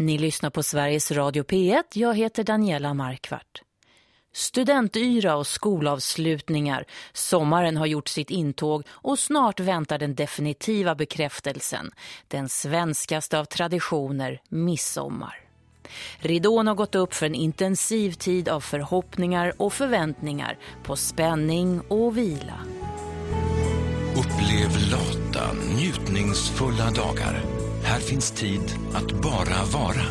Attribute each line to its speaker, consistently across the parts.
Speaker 1: Ni lyssnar på Sveriges Radio P1. Jag heter Daniela Markvart. Studentyra och skolavslutningar. Sommaren har gjort sitt intåg och snart väntar den definitiva bekräftelsen. Den svenskaste av traditioner, midsommar. Ridån har gått upp för en intensiv tid av förhoppningar och förväntningar på spänning och vila.
Speaker 2: Upplev lata, njutningsfulla dagar. Här finns tid att bara vara.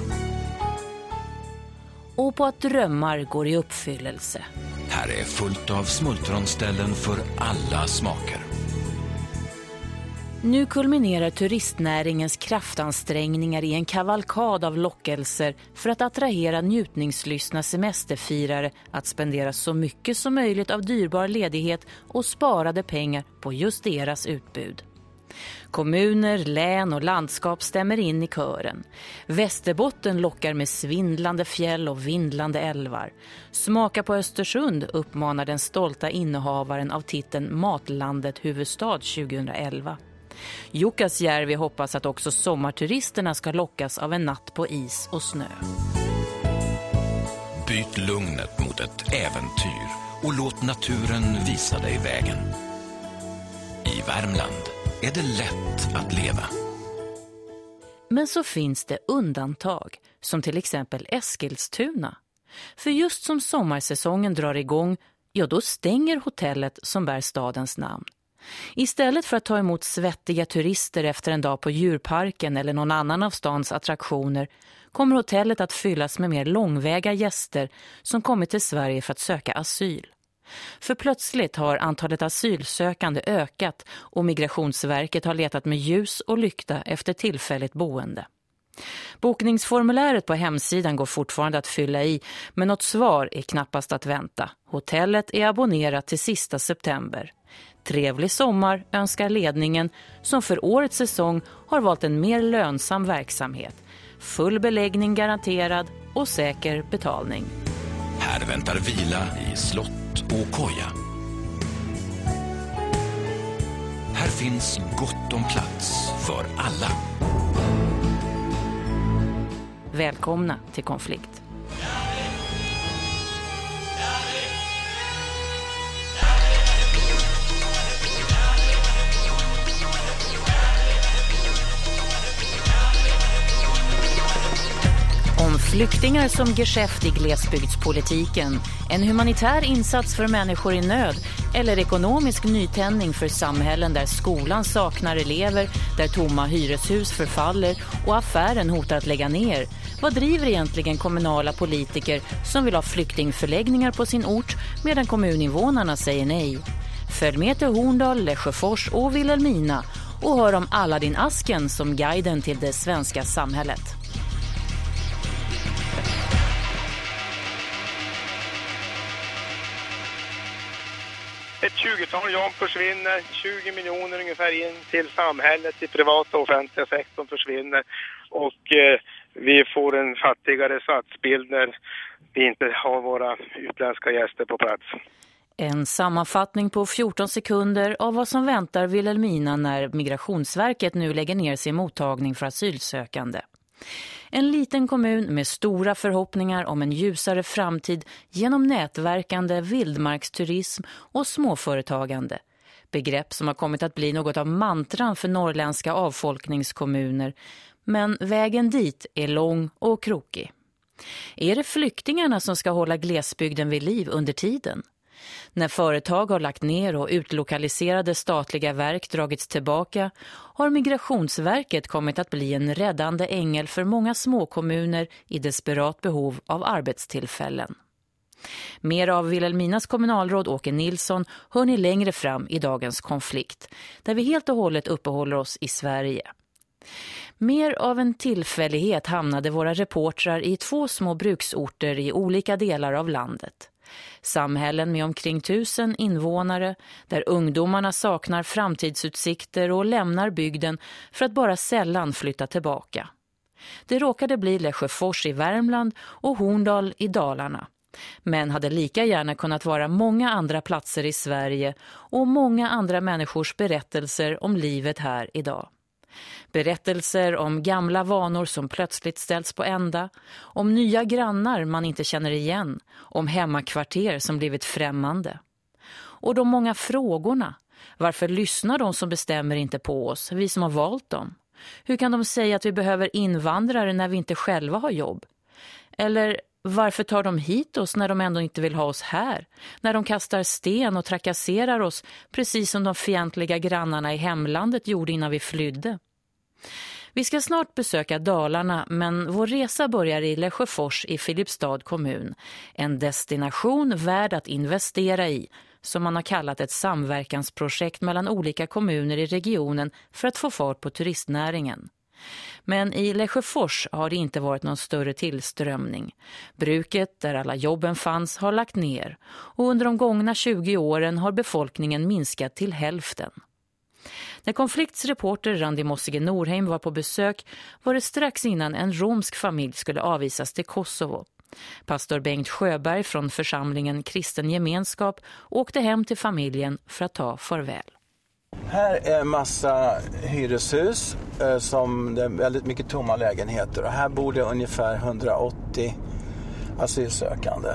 Speaker 1: Och på att drömmar går i uppfyllelse.
Speaker 2: Här är fullt av smultronställen för alla smaker.
Speaker 1: Nu kulminerar turistnäringens kraftansträngningar i en kavalkad av lockelser för att attrahera njutningslystna semesterfirare att spendera så mycket som möjligt av dyrbar ledighet och sparade pengar på just deras utbud. Kommuner, län och landskap stämmer in i kören. Västerbotten lockar med svindlande fjäll och vindlande älvar. Smaka på Östersund uppmanar den stolta innehavaren av titeln Matlandet huvudstad 2011. Jukkasjärvi hoppas att också sommarturisterna ska lockas av en natt på is och snö.
Speaker 2: Byt lugnet mot ett äventyr och låt naturen visa dig vägen. I Värmland är det lätt att leva.
Speaker 1: Men så finns det undantag, som till exempel Eskilstuna. För just som sommarsäsongen drar igång, ja då stänger hotellet som bär stadens namn. Istället för att ta emot svettiga turister efter en dag på djurparken eller någon annan av stans attraktioner kommer hotellet att fyllas med mer långväga gäster som kommit till Sverige för att söka asyl. För plötsligt har antalet asylsökande ökat och Migrationsverket har letat med ljus och lykta efter tillfälligt boende. Bokningsformuläret på hemsidan går fortfarande att fylla i men något svar är knappast att vänta. Hotellet är abonnerat till sista september. Trevlig sommar önskar ledningen som för årets säsong har valt en mer lönsam verksamhet. Full beläggning garanterad och säker betalning.
Speaker 2: Här väntar vila i slott och koja. Här finns gott om plats för alla.
Speaker 1: Välkomna till konflikt. Om flyktingar som geschäft i glesbygdspolitiken, en humanitär insats för människor i nöd eller ekonomisk nytändning för samhällen där skolan saknar elever, där tomma hyreshus förfaller och affären hotar att lägga ner. Vad driver egentligen kommunala politiker som vill ha flyktingförläggningar på sin ort medan kommuninvånarna säger nej? Följ med till Horndal, Lesjöfors och Vilhelmina och hör om Aladdin-asken som guiden till det svenska samhället.
Speaker 3: Ett 20-tal jobb försvinner, 20 miljoner ungefär in till samhället, till privata och offentliga sektorn försvinner och eh, vi får en fattigare stadsbild när vi inte har våra utländska gäster på plats.
Speaker 1: En sammanfattning på 14 sekunder av vad som väntar Vilhelmina när Migrationsverket nu lägger ner sin mottagning för asylsökande. En liten kommun med stora förhoppningar om en ljusare framtid genom nätverkande, vildmarksturism och småföretagande. Begrepp som har kommit att bli något av mantran för norrländska avfolkningskommuner. Men vägen dit är lång och krokig. Är det flyktingarna som ska hålla glesbygden vid liv under tiden? När företag har lagt ner och utlokaliserade statliga verk dragits tillbaka har Migrationsverket kommit att bli en räddande ängel för många småkommuner i desperat behov av arbetstillfällen. Mer av Vilhelminas kommunalråd Åke Nilsson hör ni längre fram i dagens konflikt, där vi helt och hållet uppehåller oss i Sverige. Mer av en tillfällighet hamnade våra reportrar i två små bruksorter i olika delar av landet. Samhällen med omkring tusen invånare där ungdomarna saknar framtidsutsikter och lämnar bygden för att bara sällan flytta tillbaka. Det råkade bli Lesjöfors i Värmland och Horndal i Dalarna. Men hade lika gärna kunnat vara många andra platser i Sverige och många andra människors berättelser om livet här idag. Berättelser om gamla vanor som plötsligt ställs på ända, om nya grannar man inte känner igen, om hemmakvarter som blivit främmande. Och de många frågorna. Varför lyssnar de som bestämmer inte på oss, vi som har valt dem? Hur kan de säga att vi behöver invandrare när vi inte själva har jobb? Eller varför tar de hit oss när de ändå inte vill ha oss här? När de kastar sten och trakasserar oss precis som de fientliga grannarna i hemlandet gjorde innan vi flydde. Vi ska snart besöka Dalarna men vår resa börjar i Lesjöfors i Filipstad kommun. En destination värd att investera i som man har kallat ett samverkansprojekt mellan olika kommuner i regionen för att få fart på turistnäringen. Men i Lesjöfors har det inte varit någon större tillströmning. Bruket där alla jobben fanns har lagt ner och under de gångna 20 åren har befolkningen minskat till hälften. När konflikts reporter Randi Mossige Norheim var på besök var det strax innan en romsk familj skulle avvisas till Kosovo. Pastor Bengt Sjöberg från församlingen Kristen Gemenskap åkte hem till familjen för att ta farväl.
Speaker 4: Här är massa hyreshus eh, som det är väldigt mycket tomma lägenheter och här bor det ungefär 180 asylsökande.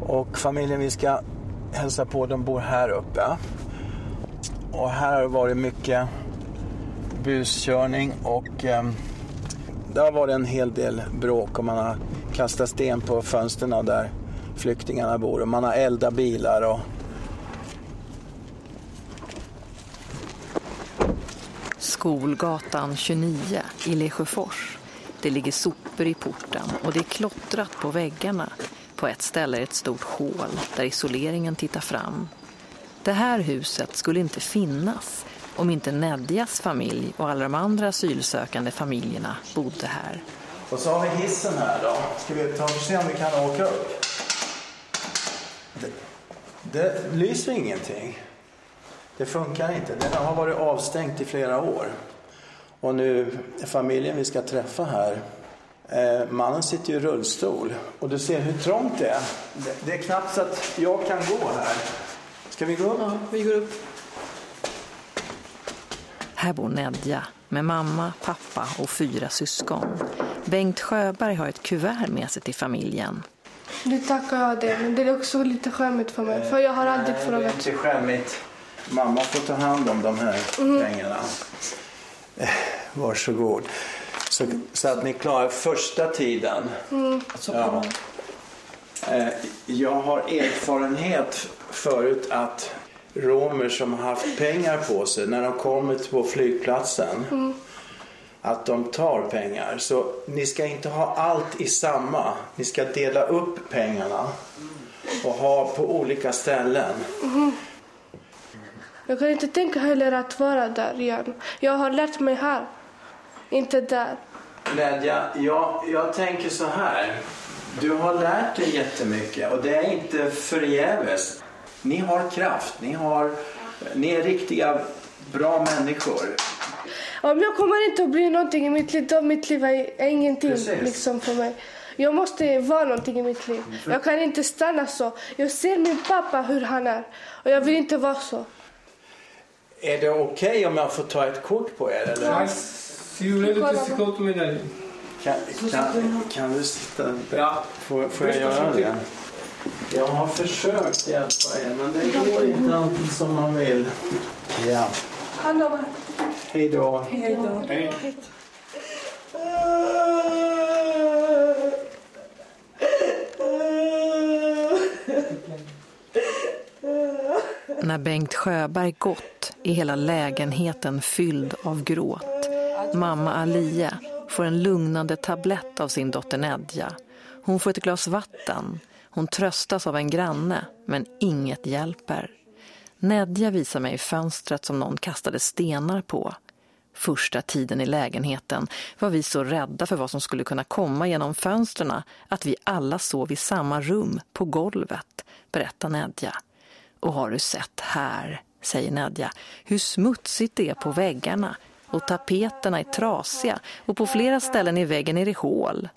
Speaker 4: Och familjen vi ska hälsa på, de bor här uppe. Och här har det varit mycket buskörning och eh, det har varit en hel del bråk och man har kastat sten på fönstren där flyktingarna bor och man har eldat bilar och
Speaker 5: Skolgatan 29 i Lesjöfors. Det ligger sopor i porten och det är klottrat på väggarna. På ett ställe är ett stort hål där isoleringen tittar fram. Det här huset skulle inte finnas om inte Nedjas familj och alla de andra asylsökande familjerna bodde här.
Speaker 4: Och så har vi hissen här då. Ska vi ta och se om vi kan åka upp? Det, det lyser ingenting. Det funkar inte. Den har varit avstängt i flera år. Och nu familjen vi ska träffa här, eh, mannen sitter i rullstol. Och du ser hur trångt det är. Det, det, är knappt så att jag kan gå här. Ska vi gå upp?
Speaker 5: Ja, vi går upp. Här bor Nedja med mamma, pappa och fyra syskon. Bengt Sjöberg har ett kuvert med sig till familjen.
Speaker 6: Det tackar jag det, men det är också lite skämmigt för mig. För jag har aldrig frågat.
Speaker 4: Det är inte skämmigt. Mamma får ta hand om de här
Speaker 6: Mm.
Speaker 4: pengarna. Varsågod. Så, så att ni klarar första tiden.
Speaker 6: Mm.
Speaker 4: Ja. Eh, Jag har erfarenhet förut att romer som har haft pengar på sig när de kommer på flygplatsen
Speaker 6: Mm.
Speaker 4: att de tar pengar. Så ni ska inte ha allt i samma. Ni ska dela upp pengarna och ha på olika ställen.
Speaker 6: Jag kan inte tänka heller att vara där igen. Jag har lärt mig här, inte där.
Speaker 4: Ledja, jag, jag tänker så här. Du har lärt dig jättemycket och det är inte förgäves. Ni har kraft, ni, har, ni är riktiga bra människor.
Speaker 6: Om jag kommer inte att bli någonting i mitt liv, då mitt liv är, ingenting
Speaker 4: Precis.
Speaker 6: liksom för mig. Jag måste vara någonting i mitt liv. Jag kan inte stanna så. Jag ser min pappa hur han är och jag vill inte vara så.
Speaker 4: Är det okej om jag får ta ett kort på er? Eller?
Speaker 7: Siurele du sikot medalj.
Speaker 4: Kan, kan, kan du sitta?
Speaker 7: Ja.
Speaker 4: Får, får jag göra det? Jag har försökt hjälpa er men det går inte alltid som man vill. Ja. Hej då.
Speaker 6: Hej då.
Speaker 5: När Bengt Sjöberg gått är hela lägenheten fylld av gråt. Mamma Alia får en lugnande tablett av sin dotter Nedja. Hon får ett glas vatten. Hon tröstas av en granne, men inget hjälper. Nedja visar mig fönstret som någon kastade stenar på. Första tiden i lägenheten var vi så rädda för vad som skulle kunna komma genom fönstren att vi alla sov i samma rum, på golvet, berättar Nedja. Och har du sett här, säger Nadja, hur smutsigt det är på väggarna och tapeterna är trasiga och på flera ställen i väggen är det hål.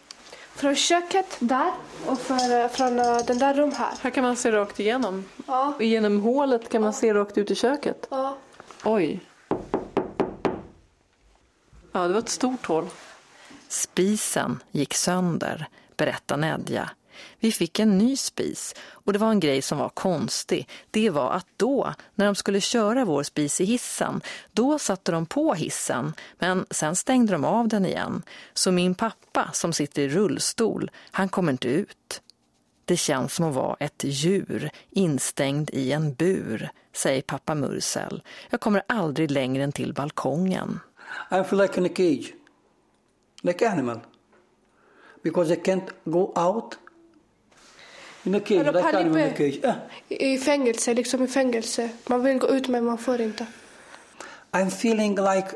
Speaker 6: Från köket där och för, från eh, den där rum här.
Speaker 8: Här kan man se rakt igenom.
Speaker 6: Ja.
Speaker 8: Och genom hålet kan man se rakt ut i köket.
Speaker 6: Ja.
Speaker 8: Oj.
Speaker 6: Ja.
Speaker 8: Oj.
Speaker 6: Oj.
Speaker 5: Ja, det var ett stort hål. Spisen gick sönder, berättar Nedja. Vi fick en ny spis och det var en grej som var konstig. Det var att då, när de skulle köra vår spis i hissen, då satte de på hissen men sen stängde de av den igen. Så min pappa som sitter i rullstol, han kommer inte ut. Det känns som att vara ett djur instängd i en bur, säger pappa Mursel. Jag kommer aldrig längre än till balkongen.
Speaker 8: I feel like in a cage, like animal, because I can't go out in a cage,
Speaker 6: Eller
Speaker 8: like animal in a
Speaker 6: Palippe.
Speaker 8: cage. Yeah.
Speaker 6: I fängelse, liksom i fängelse. Man vill gå ut men man får inte.
Speaker 8: I'm feeling like,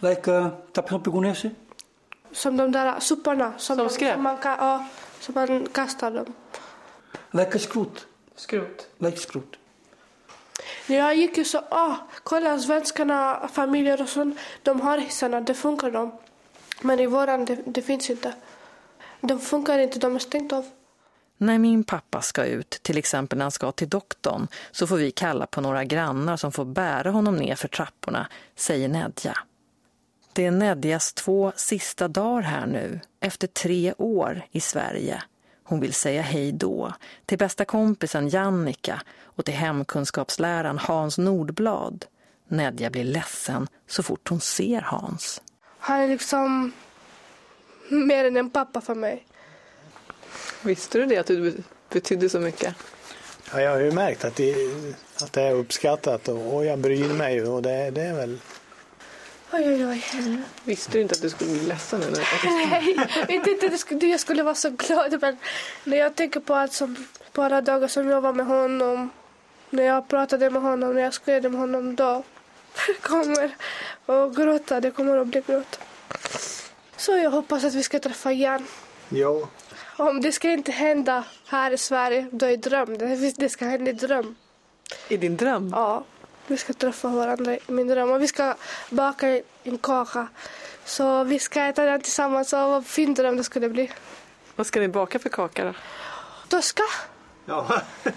Speaker 8: like, uh,
Speaker 6: Som de där soporna. Som,
Speaker 5: Som skräp?
Speaker 6: Som man, kan, ja, som man kastar dem.
Speaker 8: like skrot,
Speaker 5: Skrot.
Speaker 8: like skrot.
Speaker 6: Jag gick ju så, ah, kolla svenskarna, familjer och sånt, de har hissarna, det funkar de. Men i våran, det, det finns inte. De funkar inte, de är stängt av.
Speaker 5: När min pappa ska ut, till exempel när han ska till doktorn, så får vi kalla på några grannar som får bära honom ner för trapporna, säger Nedja. Det är Nedjas två sista dagar här nu, efter tre år i Sverige. Hon vill säga hej då till bästa kompisen Jannika och till hemkunskapsläraren Hans Nordblad. Nedja blir ledsen så fort hon ser Hans.
Speaker 6: Han är liksom mer än en pappa för mig.
Speaker 5: Visste du det, att du betydde så mycket?
Speaker 9: Ja, jag har ju märkt att det, att det är uppskattat och, och jag bryr mig ju och det, det är väl...
Speaker 6: Oj, oj, oj.
Speaker 5: Visste du inte att du skulle bli ledsen nu?
Speaker 6: Nej, inte, inte det skulle, jag skulle vara så glad. Men när jag tänker på allt som, på alla dagar som jag var med honom, när jag pratade med honom, när jag skrev med honom, då kommer och gråta. Det kommer att bli gråt. Så jag hoppas att vi ska träffa igen.
Speaker 9: Jo,
Speaker 6: Om det ska inte hända här i Sverige, då är dröm. Det, det ska hända i dröm.
Speaker 5: I din dröm?
Speaker 6: Ja, vi ska träffa varandra i min dröm. Och vi ska baka en kaka. Så vi ska äta den tillsammans. Och vad fin dröm det skulle bli.
Speaker 5: Vad ska ni baka för kaka då?
Speaker 6: Toska?
Speaker 9: Ja.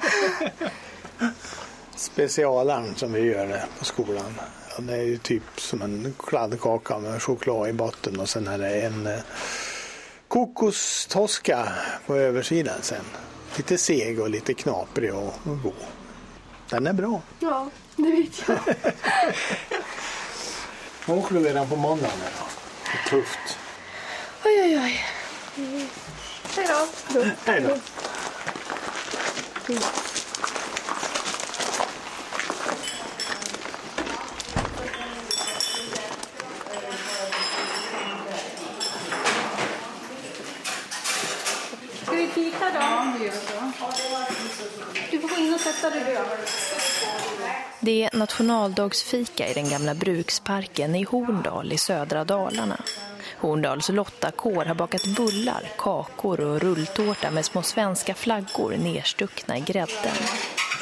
Speaker 9: Specialaren som vi gör det på skolan. Det är ju typ som en kladdkaka med choklad i botten och sen är det en kokostoska på översidan sen. Lite seg och lite knaprig och, god. Den är bra.
Speaker 6: Ja, det vet jag.
Speaker 9: Nu åker du redan på måndagen. då. Det är tufft.
Speaker 6: Oj, oj, oj. Mm. Hej då.
Speaker 9: Hej då.
Speaker 10: Ska vi fika då? Ja, vi gör så. Du får gå in och sätta dig då.
Speaker 11: Det är nationaldagsfika i den gamla bruksparken i Horndal i södra Dalarna. Horndals Lottakår har bakat bullar, kakor och rulltårta med små svenska flaggor nerstuckna i grädden.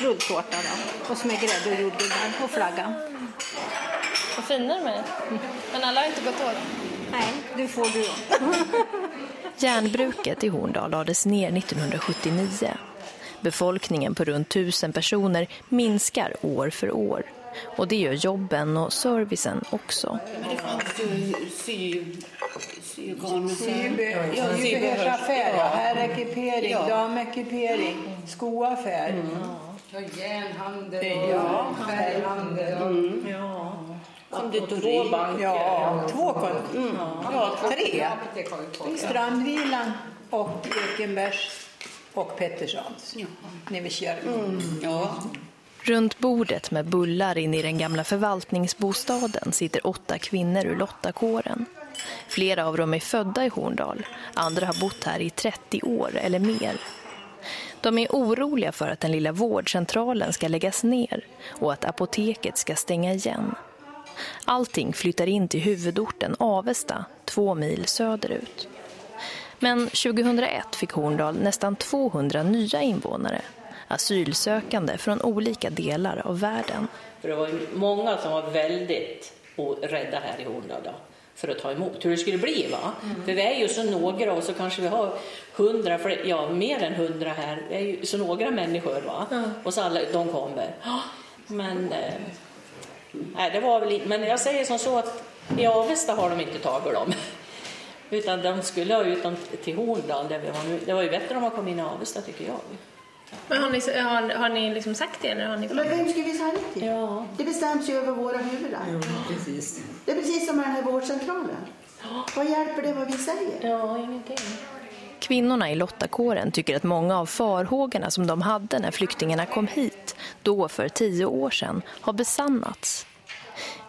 Speaker 10: Rulltårta då. Och så med grädde och jordgubbar och flagga.
Speaker 12: Vad fina de är. Men alla har inte gått åt.
Speaker 10: Nej, du får du.
Speaker 11: Järnbruket i Horndal lades ner 1979. Befolkningen på runt tusen personer minskar år för år. Och det gör jobben och servicen också.
Speaker 13: Sybehörsaffär, ja. herrekipering, damekipering, skoaffär.
Speaker 14: Ja, järnhandel
Speaker 13: Ja,
Speaker 14: färghandel.
Speaker 13: Mm.
Speaker 14: Konditori.
Speaker 13: Ja, två kon- mm. ja, tre. Strandvilan och Ekenbergs och Petterssons. När vi kör.
Speaker 14: Ja.
Speaker 11: Runt bordet med bullar in i den gamla förvaltningsbostaden sitter åtta kvinnor ur Lottakåren. Flera av dem är födda i Horndal, andra har bott här i 30 år eller mer. De är oroliga för att den lilla vårdcentralen ska läggas ner och att apoteket ska stänga igen. Allting flyttar in till huvudorten Avesta, två mil söderut. Men 2001 fick Horndal nästan 200 nya invånare, asylsökande från olika delar av världen.
Speaker 15: För det var många som var väldigt rädda här i Horndal då, för att ta emot hur det skulle bli. Va? För vi är ju så några och så kanske vi har hundra, ja mer än hundra här. Vi är ju så några människor va? och så alla de kommer. Men, eh, nej, det var väl, men jag säger som så att I Avesta har de inte tagit dem. Utan de skulle ha ut dem till Horndal. Där vi var nu. Det var ju bättre om de kom in i Avesta tycker jag.
Speaker 12: Men har ni, har, har ni liksom sagt det? Eller har ni...
Speaker 16: Men vem ska vi säga det till?
Speaker 15: Ja.
Speaker 16: Det bestäms ju över våra huvuden.
Speaker 17: precis.
Speaker 16: Det är precis som med den här vårdcentralen. Vad hjälper det vad vi säger?
Speaker 15: Ja, ingenting.
Speaker 11: Kvinnorna i Lottakåren tycker att många av farhågorna som de hade när flyktingarna kom hit, då för tio år sedan, har besannats.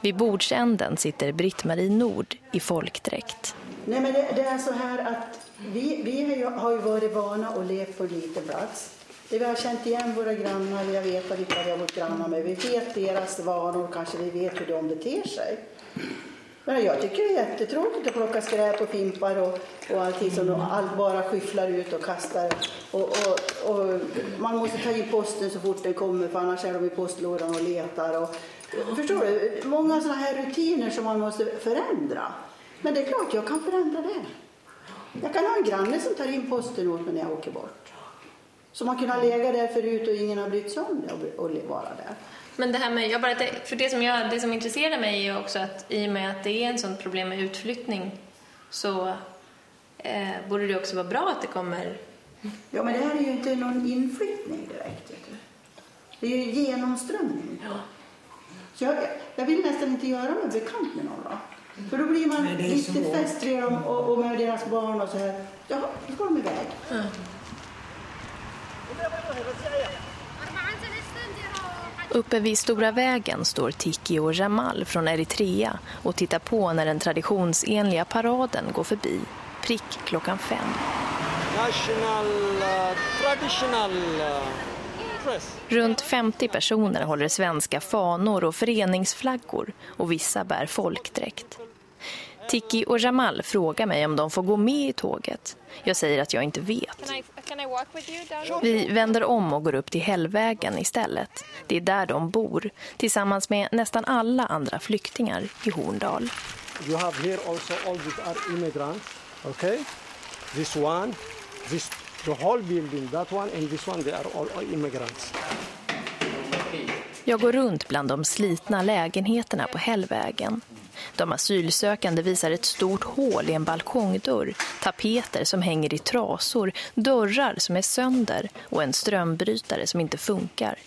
Speaker 11: Vid bordsänden sitter Britt-Marie Nord i folkdräkt.
Speaker 16: Nej, men det, det är så här att vi, vi har, ju, har ju varit vana och levt på en liten plats. Det vi har känt igen våra grannar, vi har vetat vilka vi har varit grannar med. Vi vet deras vanor, kanske vi vet hur de beter sig. Men jag tycker det är jättetråkigt att plocka skräp och fimpar och, och allting som de all, bara skyfflar ut och kastar. Och, och, och man måste ta in posten så fort den kommer för annars är de i postlådan och letar. Och, förstår du? Många sådana här rutiner som man måste förändra. Men det är klart, jag kan förändra det. Jag kan ha en granne som tar in posten åt mig när jag åker bort. Som har kunnat lägga där förut och ingen har brytt sig om det och, vara där.
Speaker 12: Men det här med, jag bara, för det som, jag, det som intresserar mig är också att i och med att det är en sån problem med utflyttning så eh, borde det också vara bra att det kommer...
Speaker 16: Ja, men det här är ju inte någon inflyttning direkt. Vet du. Det är ju genomströmning.
Speaker 12: Ja.
Speaker 16: Så jag, jag vill nästan inte göra mig bekant med någon. Då. För då blir man
Speaker 17: Nej,
Speaker 16: lite
Speaker 17: svårt.
Speaker 16: fäst vid dem och, och med deras barn och så här. Ja, då går de iväg.
Speaker 12: Ja.
Speaker 11: Uppe vid Stora vägen står Tiki och Jamal från Eritrea och tittar på när den traditionsenliga paraden går förbi. Prick klockan fem.
Speaker 18: National uh, traditional dress.
Speaker 11: Runt 50 personer håller svenska fanor och föreningsflaggor och vissa bär folkdräkt. Tiki och Jamal frågar mig om de får gå med i tåget. Jag säger att jag inte vet. Vi vänder om och går upp till Hällvägen istället. Det är där de bor, tillsammans med nästan alla andra flyktingar i Horndal.
Speaker 18: You have here also all these are immigrants. Okay, this one, this the whole building, that one and this one, they are all, all immigrants.
Speaker 11: Jag går runt bland de slitna lägenheterna på Hällvägen. De asylsökande visar ett stort hål i en balkongdörr, tapeter som hänger i trasor, dörrar som är sönder och en strömbrytare som inte funkar.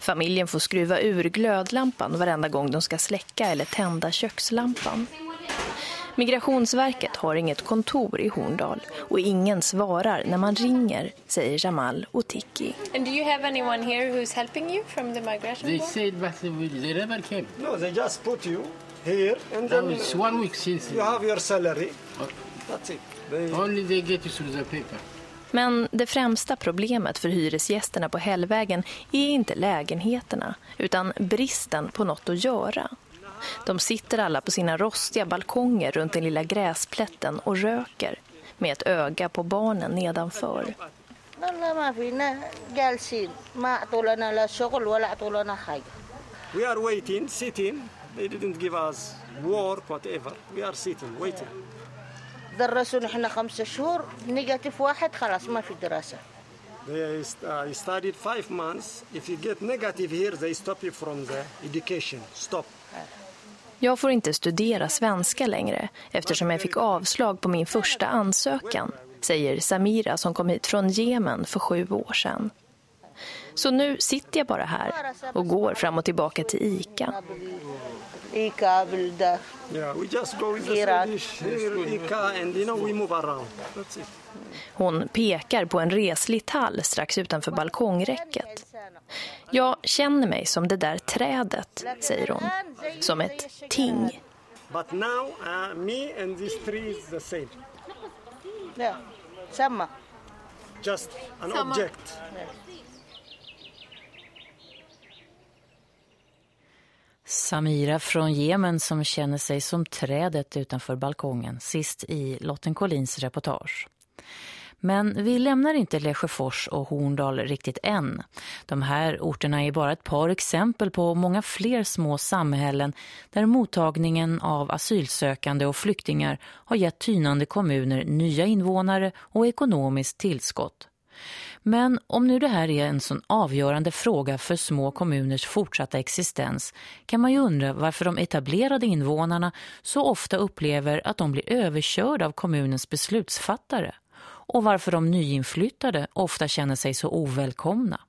Speaker 11: Familjen får skruva ur glödlampan varenda gång de ska släcka eller tända kökslampan. Migrationsverket har inget kontor i Horndal och ingen svarar när man ringer, säger Jamal och Tiki.
Speaker 12: And do you have anyone here who's helping you from the migration
Speaker 7: They
Speaker 12: board?
Speaker 7: said but they never came.
Speaker 18: No, they just put you here and then
Speaker 7: it's one week since.
Speaker 18: you have your salary. That's it. They,
Speaker 7: Only they get you through the paper.
Speaker 11: Men det främsta problemet för hyresgästerna på Hällvägen är inte lägenheterna utan bristen på något att göra. De sitter alla på sina rostiga balkonger runt den lilla gräsplätten och röker med ett öga på barnen nedanför.
Speaker 19: والله ما فينا جالسين ما اعطوا لا شغل ولا اعطوا حاجه
Speaker 18: we are waiting, sitting. They didn't give us work, whatever. We are sitting, waiting.
Speaker 19: درسونا احنا خمسة شهور نيجاتيف واحد خلاص ما في دراسه
Speaker 18: They st- uh, studied five months. If you get negative here, they stop you from the education. Stop.
Speaker 11: Jag får inte studera svenska längre eftersom jag fick avslag på min första ansökan, säger Samira som kom hit från Jemen för sju år sedan. Så nu sitter jag bara här och går fram och tillbaka till Ica.
Speaker 18: Yeah, we just go with the
Speaker 19: Irak.
Speaker 11: Hon pekar på en reslig tall strax utanför balkongräcket. Jag känner mig som det där trädet, säger hon. Som ett ting.
Speaker 18: But now uh, me and this tree is the same.
Speaker 19: Ja, samma.
Speaker 18: Just an
Speaker 19: samma.
Speaker 18: object. Yeah.
Speaker 1: Samira från Jemen som känner sig som trädet utanför balkongen sist i Lotten Collins reportage. Men vi lämnar inte Lesjöfors och Horndal riktigt än. De här orterna är bara ett par exempel på många fler små samhällen där mottagningen av asylsökande och flyktingar har gett tynande kommuner nya invånare och ekonomiskt tillskott. Men om nu det här är en sån avgörande fråga för små kommuners fortsatta existens kan man ju undra varför de etablerade invånarna så ofta upplever att de blir överkörda av kommunens beslutsfattare och varför de nyinflyttade ofta känner sig så ovälkomna.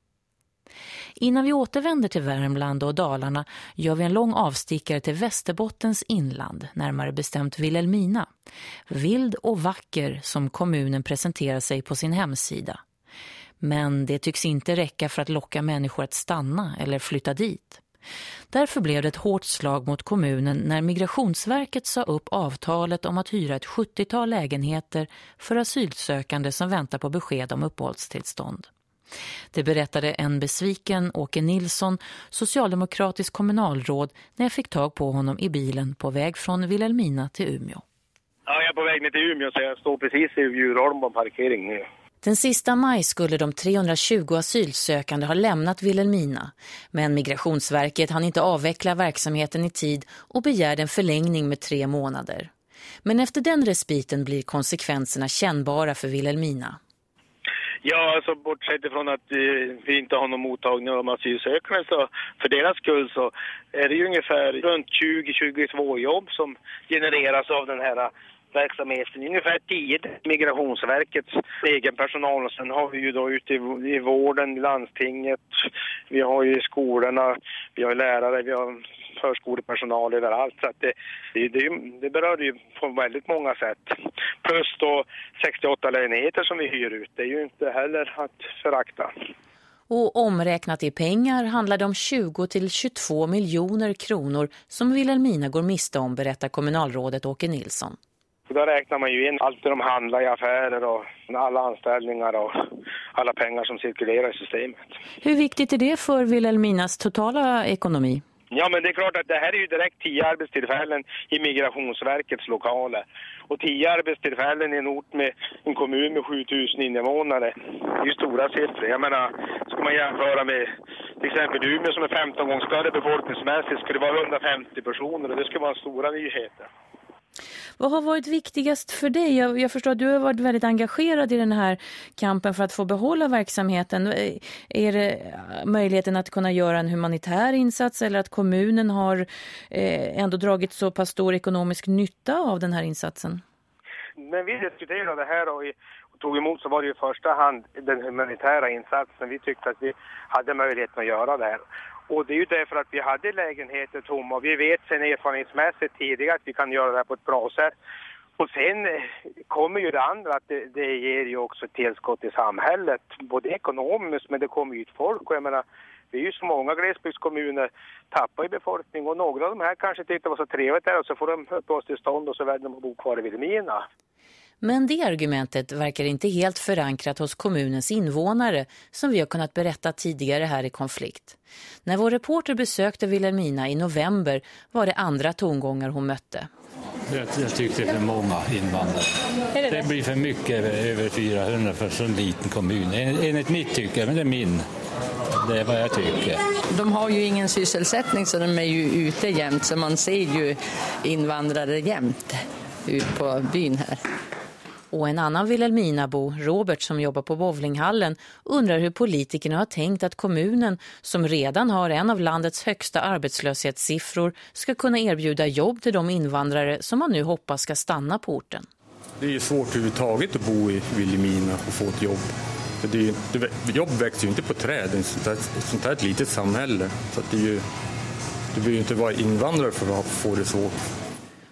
Speaker 1: Innan vi återvänder till Värmland och Dalarna gör vi en lång avstickare till Västerbottens inland, närmare bestämt Vilhelmina. Vild och vacker som kommunen presenterar sig på sin hemsida. Men det tycks inte räcka för att locka människor att stanna eller flytta dit. Därför blev det ett hårt slag mot kommunen när Migrationsverket sa upp avtalet om att hyra ett 70-tal lägenheter för asylsökande som väntar på besked om uppehållstillstånd. Det berättade en besviken Åke Nilsson, socialdemokratisk kommunalråd, när jag fick tag på honom i bilen på väg från Vilhelmina till Umeå.
Speaker 3: Ja, jag är på väg ner till Umeå så jag står precis i Djurholm på parkering nu.
Speaker 1: Den sista maj skulle de 320 asylsökande ha lämnat Vilhelmina. Men Migrationsverket hann inte avveckla verksamheten i tid och begärde en förlängning med tre månader. Men efter den respiten blir konsekvenserna kännbara för Vilhelmina.
Speaker 3: Ja, alltså bortsett ifrån att eh, vi inte har någon mottagning av asylsökande så för deras skull så är det ju ungefär runt 20-22 jobb som genereras av den här verksamheten. Ungefär 10 Migrationsverkets egen personal och sen har vi ju då ute i, i vården, landstinget, vi har ju skolorna, vi har lärare, vi har förskolepersonal överallt. Så att det, det, det, det berör ju på väldigt många sätt. Plus då 68 lägenheter som vi hyr ut. Det är ju inte heller att förakta.
Speaker 1: Och omräknat i pengar handlar det om 20-22 miljoner kronor som Vilhelmina går miste om, berättar kommunalrådet Åke Nilsson.
Speaker 3: Då räknar man ju in allt de handlar i affärer och alla anställningar och alla pengar som cirkulerar i systemet.
Speaker 1: Hur viktigt är det för Vilhelminas totala ekonomi?
Speaker 3: Ja, men det är klart att det här är ju direkt tio arbetstillfällen i Migrationsverkets lokaler. Och tio arbetstillfällen i en ort med en kommun med 7000 invånare. Det är ju stora siffror. Jag menar, ska man jämföra med till exempel Umeå som är 15 gånger större befolkningsmässigt skulle det vara 150 personer och det skulle vara stora nyheter.
Speaker 1: Vad har varit viktigast för dig? Jag, jag, förstår att du har varit väldigt engagerad i den här kampen för att få behålla verksamheten. Eh, är det eh, möjligheten att kunna göra en humanitär insats eller att kommunen har eh, ändå dragit så pass stor ekonomisk nytta av den här insatsen?
Speaker 3: När vi diskuterade det här och, och tog emot så var det i första hand den humanitära insatsen. Vi tyckte att vi hade möjligheten att göra det här. Och det är ju därför att vi hade lägenheter tomma och vi vet sen erfarenhetsmässigt tidigare att vi kan göra det här på ett bra sätt. Och sen eh, kommer ju det andra att det, det ger ju också tillskott i samhället, både ekonomiskt men det kommer ju ut folk och jag menar det är ju så många glesbygdskommuner tappar i befolkning och några av de här kanske tyckte det var så trevligt där och så får de uppehållstillstånd och så väljer de att bo kvar i Vilhelmina.
Speaker 1: Men det argumentet verkar inte helt förankrat hos kommunens invånare som vi har kunnat berätta tidigare här i konflikt. När vår reporter besökte Vilhelmina i november var det andra tongångar hon mötte.
Speaker 20: Jag, jag tyckte det är för många invandrare. Det, det? blir för mycket, över 400 för en så liten kommun. Enligt mitt tycke, men det är min. Det är vad jag tycker.
Speaker 21: De har ju ingen sysselsättning så de är ju ute jämt så man ser ju invandrare jämt ut på byn här.
Speaker 1: Och en annan Vilhelminabo, Robert som jobbar på bowlinghallen, undrar hur politikerna har tänkt att kommunen, som redan har en av landets högsta arbetslöshetssiffror, ska kunna erbjuda jobb till de invandrare som man nu hoppas ska stanna på orten.
Speaker 22: Det är svårt överhuvudtaget att bo i Vilhelmina och få ett jobb. Det är, det, jobb växer ju inte på träd, ett sånt här, ett sånt här litet samhälle. Så det, är ju, du behöver ju inte vara invandrare för att få det svårt.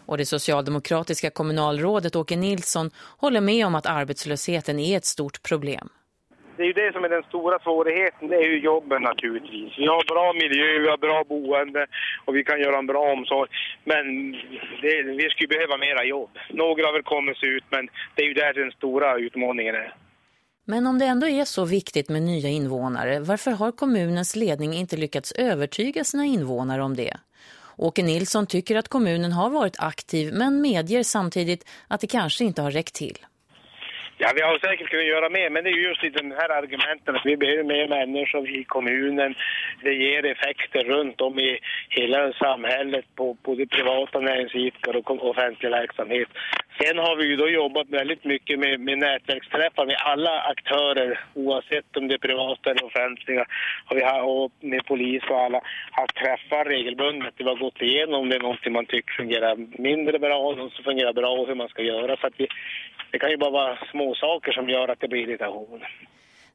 Speaker 1: Och det socialdemokratiska kommunalrådet Åke Nilsson håller med om att arbetslösheten är ett stort problem.
Speaker 3: Det är ju det som är den stora svårigheten, det är ju jobben naturligtvis. Vi har bra miljö, vi har bra boende och vi kan göra en bra omsorg. Men det, vi skulle behöva mera jobb. Några har väl kommit ut men det är ju där den stora utmaningen är.
Speaker 1: Men om det ändå är så viktigt med nya invånare, varför har kommunens ledning inte lyckats övertyga sina invånare om det? Åke Nilsson tycker att kommunen har varit aktiv men medger samtidigt att det kanske inte har räckt till.
Speaker 3: Ja, vi har säkert kunnat göra mer, men det är just i den här argumenten att vi behöver mer människor i kommunen. Det ger effekter runt om i hela samhället på både privata näringsidkare och offentlig verksamhet. Sen har vi ju då jobbat väldigt mycket med, med nätverksträffar med alla aktörer oavsett om det är privata eller offentliga. Och, vi har, och med polis och alla haft träffar regelbundet. Vi har gått igenom om det är någonting man tycker fungerar mindre bra, något som fungerar bra och hur man ska göra. Så att vi, det kan ju bara vara små saker som gör att det blir irritation.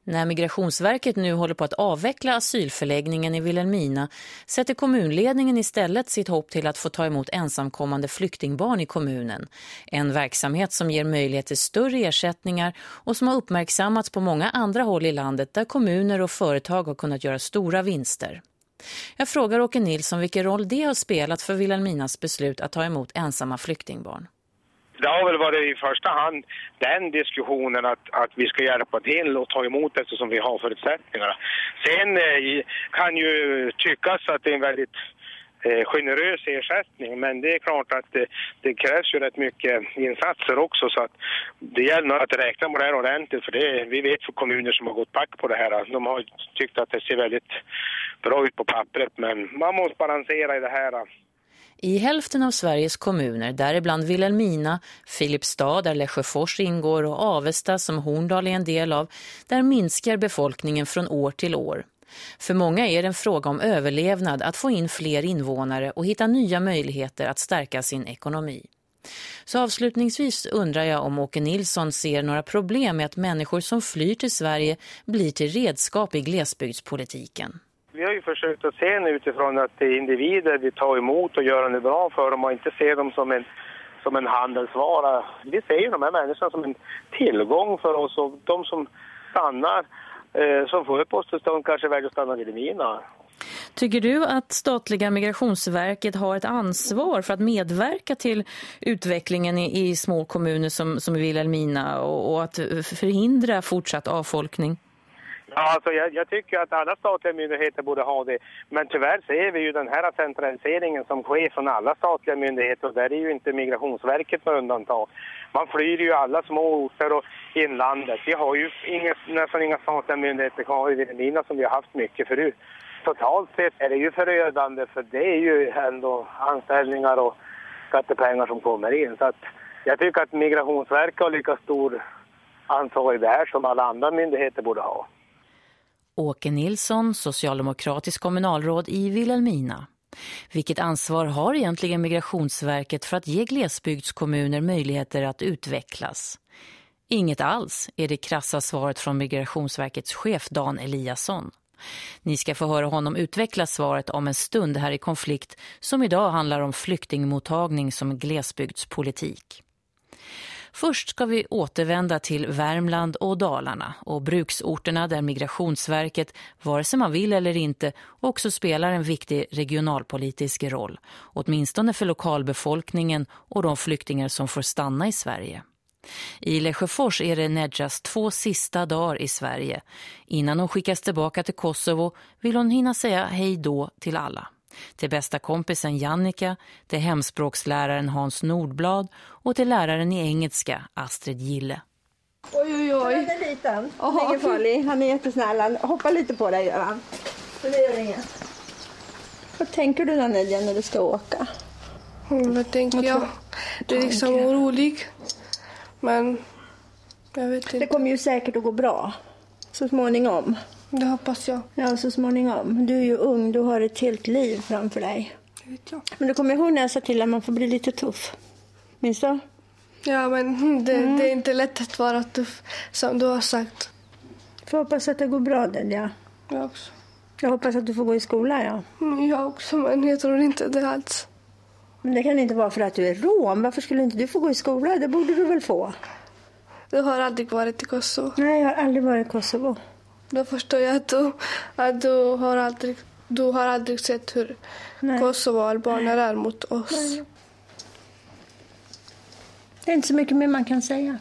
Speaker 1: När Migrationsverket nu håller på att avveckla asylförläggningen i Vilhelmina sätter kommunledningen istället sitt hopp till att få ta emot ensamkommande flyktingbarn i kommunen. En verksamhet som ger möjlighet till större ersättningar och som har uppmärksammats på många andra håll i landet där kommuner och företag har kunnat göra stora vinster. Jag frågar Åke Nilsson vilken roll det har spelat för Vilhelminas beslut att ta emot ensamma flyktingbarn.
Speaker 3: Det har väl varit i första hand den diskussionen att, att vi ska hjälpa till och ta emot eftersom vi har förutsättningarna. Sen eh, kan ju tyckas att det är en väldigt eh, generös ersättning men det är klart att det, det, krävs ju rätt mycket insatser också så att det gäller att räkna med det här ordentligt för det, vi vet för kommuner som har gått back på det här de har tyckt att det ser väldigt bra ut på pappret men man måste balansera i det här
Speaker 1: i hälften av Sveriges kommuner, däribland Vilhelmina, Filipstad där Lesjöfors ingår och Avesta som Horndal är en del av, där minskar befolkningen från år till år. För många är det en fråga om överlevnad att få in fler invånare och hitta nya möjligheter att stärka sin ekonomi. Så avslutningsvis undrar jag om Åke Nilsson ser några problem med att människor som flyr till Sverige blir till redskap i glesbygdspolitiken.
Speaker 3: Vi har ju försökt att se utifrån att det är individer vi tar emot och gör det bra för dem och inte se dem som en, som en handelsvara. Vi ser ju de här människorna som en tillgång för oss och de som stannar, eh, som får uppehållstillstånd kanske väljer att stanna vid mina.
Speaker 1: Tycker du att statliga migrationsverket har ett ansvar för att medverka till utvecklingen i, i små kommuner som, som Vilhelmina och, och att förhindra fortsatt avfolkning?
Speaker 3: Alltså jag, jag, tycker att alla statliga myndigheter borde ha det. Men tyvärr ser vi ju den här centraliseringen som sker från alla statliga myndigheter och där är ju inte Migrationsverket med undantag. Man flyr ju alla små orter och inlandet. Vi har ju inga, nästan inga statliga myndigheter kvar i Vilhelmina som vi har haft mycket förut. Totalt sett är det ju förödande för det är ju ändå anställningar och skattepengar som kommer in. Så att jag tycker att Migrationsverket har lika stor ansvar i det här som alla andra myndigheter borde ha.
Speaker 1: Åke Nilsson, socialdemokratisk kommunalråd i Vilhelmina. Vilket ansvar har egentligen Migrationsverket för att ge glesbygdskommuner möjligheter att utvecklas? Inget alls är det krassa svaret från Migrationsverkets chef Dan Eliasson. Ni ska få höra honom utveckla svaret om en stund här i konflikt som idag handlar om flyktingmottagning som glesbygdspolitik. Först ska vi återvända till Värmland och Dalarna och bruksorterna där Migrationsverket, vare sig man vill eller inte, också spelar en viktig regionalpolitisk roll. Åtminstone för lokalbefolkningen och de flyktingar som får stanna i Sverige. I Lesjöfors är det Nedjas två sista dagar i Sverige. Innan hon skickas tillbaka till Kosovo vill hon hinna säga hej då till alla till bästa kompisen Jannika, till hemspråksläraren Hans Nordblad och till läraren i engelska Astrid Gille.
Speaker 10: Oj, oj, oj. Den är liten. Han är ingen farlig. Han är jättesnäll. Han hoppar lite på dig, gör han. Så det gör inget. Vad tänker du då, Nedja, när du ska åka?
Speaker 6: Mm, vad tänker jag? Du är liksom orolig. Men jag vet inte.
Speaker 10: Det kommer ju säkert att gå bra. Så småningom.
Speaker 6: Det hoppas jag.
Speaker 10: Ja, så småningom. Du är ju ung, du har ett helt liv framför dig.
Speaker 6: Det vet jag.
Speaker 10: Men du kommer ihåg när jag sa till att man får bli lite tuff. Minns du?
Speaker 6: Ja, men det, mm. det är inte lätt att vara tuff, som du har sagt.
Speaker 10: Får hoppas att det går bra, Delia.
Speaker 6: Jag också.
Speaker 10: Jag hoppas att du får gå i skola, ja.
Speaker 6: Mm, jag också, men jag tror inte det alls.
Speaker 10: Men det kan inte vara för att du är rom. Varför skulle inte du få gå i skola? Det borde du väl få?
Speaker 6: Du har aldrig varit i Kosovo?
Speaker 10: Nej, jag har aldrig varit i Kosovo.
Speaker 6: Då förstår jag att du, att du, har, aldrig, du har aldrig sett hur Kosovo-albaner är mot oss. Nej.
Speaker 10: Det är inte så mycket mer man kan säga.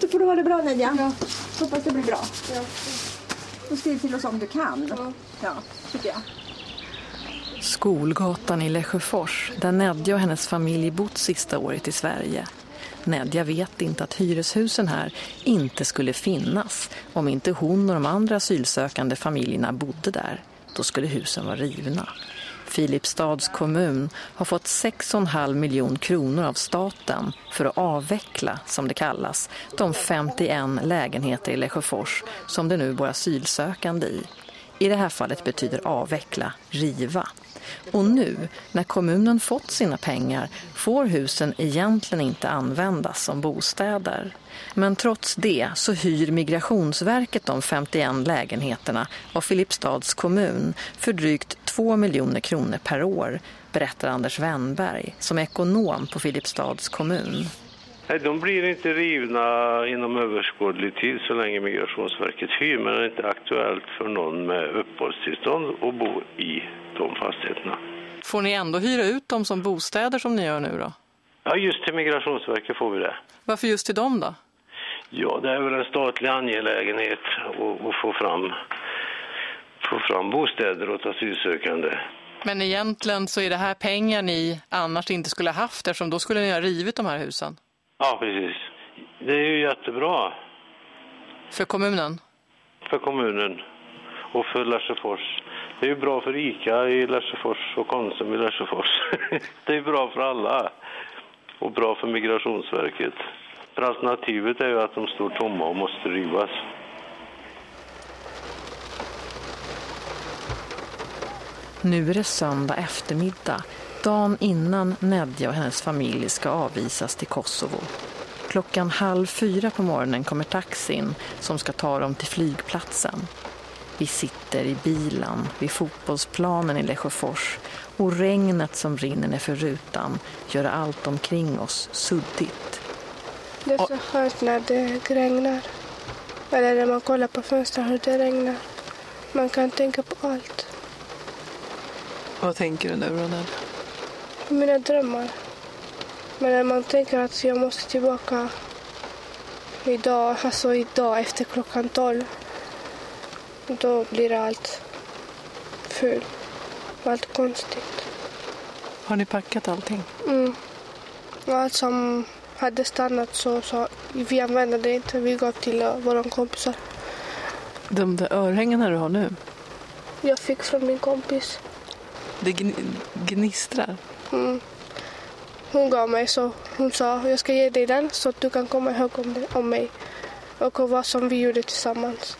Speaker 10: Då får du ha det bra Nedja. Ja. Hoppas det blir bra. Ja. Och skriv till oss om du kan. Ja, ja tycker jag.
Speaker 5: Skolgatan i Lesjöfors, där Nedja och hennes familj bott sista året i Sverige. Nedja vet inte att hyreshusen här inte skulle finnas om inte hon och de andra asylsökande familjerna bodde där. Då skulle husen vara rivna. Filipstads kommun har fått 6,5 miljoner kronor av staten för att avveckla, som det kallas, de 51 lägenheter i Lesjöfors som det nu bor asylsökande i. I det här fallet betyder avveckla, riva. Och nu, när kommunen fått sina pengar, får husen egentligen inte användas som bostäder. Men trots det så hyr Migrationsverket de 51 lägenheterna av Filipstads kommun för drygt 2 miljoner kronor per år, berättar Anders Wennberg som är ekonom på Filipstads kommun.
Speaker 23: Nej, de blir inte rivna inom överskådlig tid så länge Migrationsverket hyr, men det är inte aktuellt för någon med uppehållstillstånd att bo i de fastigheterna.
Speaker 5: Får ni ändå hyra ut dem som bostäder som ni gör nu då?
Speaker 23: Ja, just till Migrationsverket får vi det.
Speaker 5: Varför just till dem då?
Speaker 23: Ja, det är väl en statlig angelägenhet att, att få, fram, få fram bostäder åt asylsökande.
Speaker 5: Men egentligen så är det här pengar ni annars inte skulle ha haft eftersom då skulle ni ha rivit de här husen.
Speaker 23: Ja, precis. Det är ju jättebra.
Speaker 5: För kommunen?
Speaker 23: För kommunen och för Lesjöfors. Det är ju bra för ICA i Lesjöfors och Konsum i Lesjöfors. det är bra för alla och bra för Migrationsverket. För alternativet är ju att de står tomma och måste rivas.
Speaker 5: Nu är det söndag eftermiddag, dagen innan Nedja och hennes familj ska avvisas till Kosovo. Klockan halv fyra på morgonen kommer taxin som ska ta dem till flygplatsen. Vi sitter i bilen vid fotbollsplanen i Lesjöfors och regnet som rinner ner för rutan gör allt omkring oss suddigt.
Speaker 6: Det är så skönt när det regnar. Eller när man kollar på fönstret hur det regnar. Man kan tänka på allt.
Speaker 5: Vad tänker du nu Ronald?
Speaker 6: Mina drömmar. Men när man tänker att jag måste tillbaka idag, alltså idag efter klockan tolv. Då blir allt fult. Allt konstigt.
Speaker 5: Har ni packat allting?
Speaker 6: Mm. Allt som hade stannat så, så vi använde det inte. Vi gav till uh, våra kompisar.
Speaker 5: De där örhängena du har nu?
Speaker 6: Jag fick från min kompis.
Speaker 5: Det gn gnistrar?
Speaker 6: Hon, Hon gav mig så. Hon sa jag ska ge dig den så att du kan komma ihåg om, det, om mig. Och vad som vi gjorde tillsammans.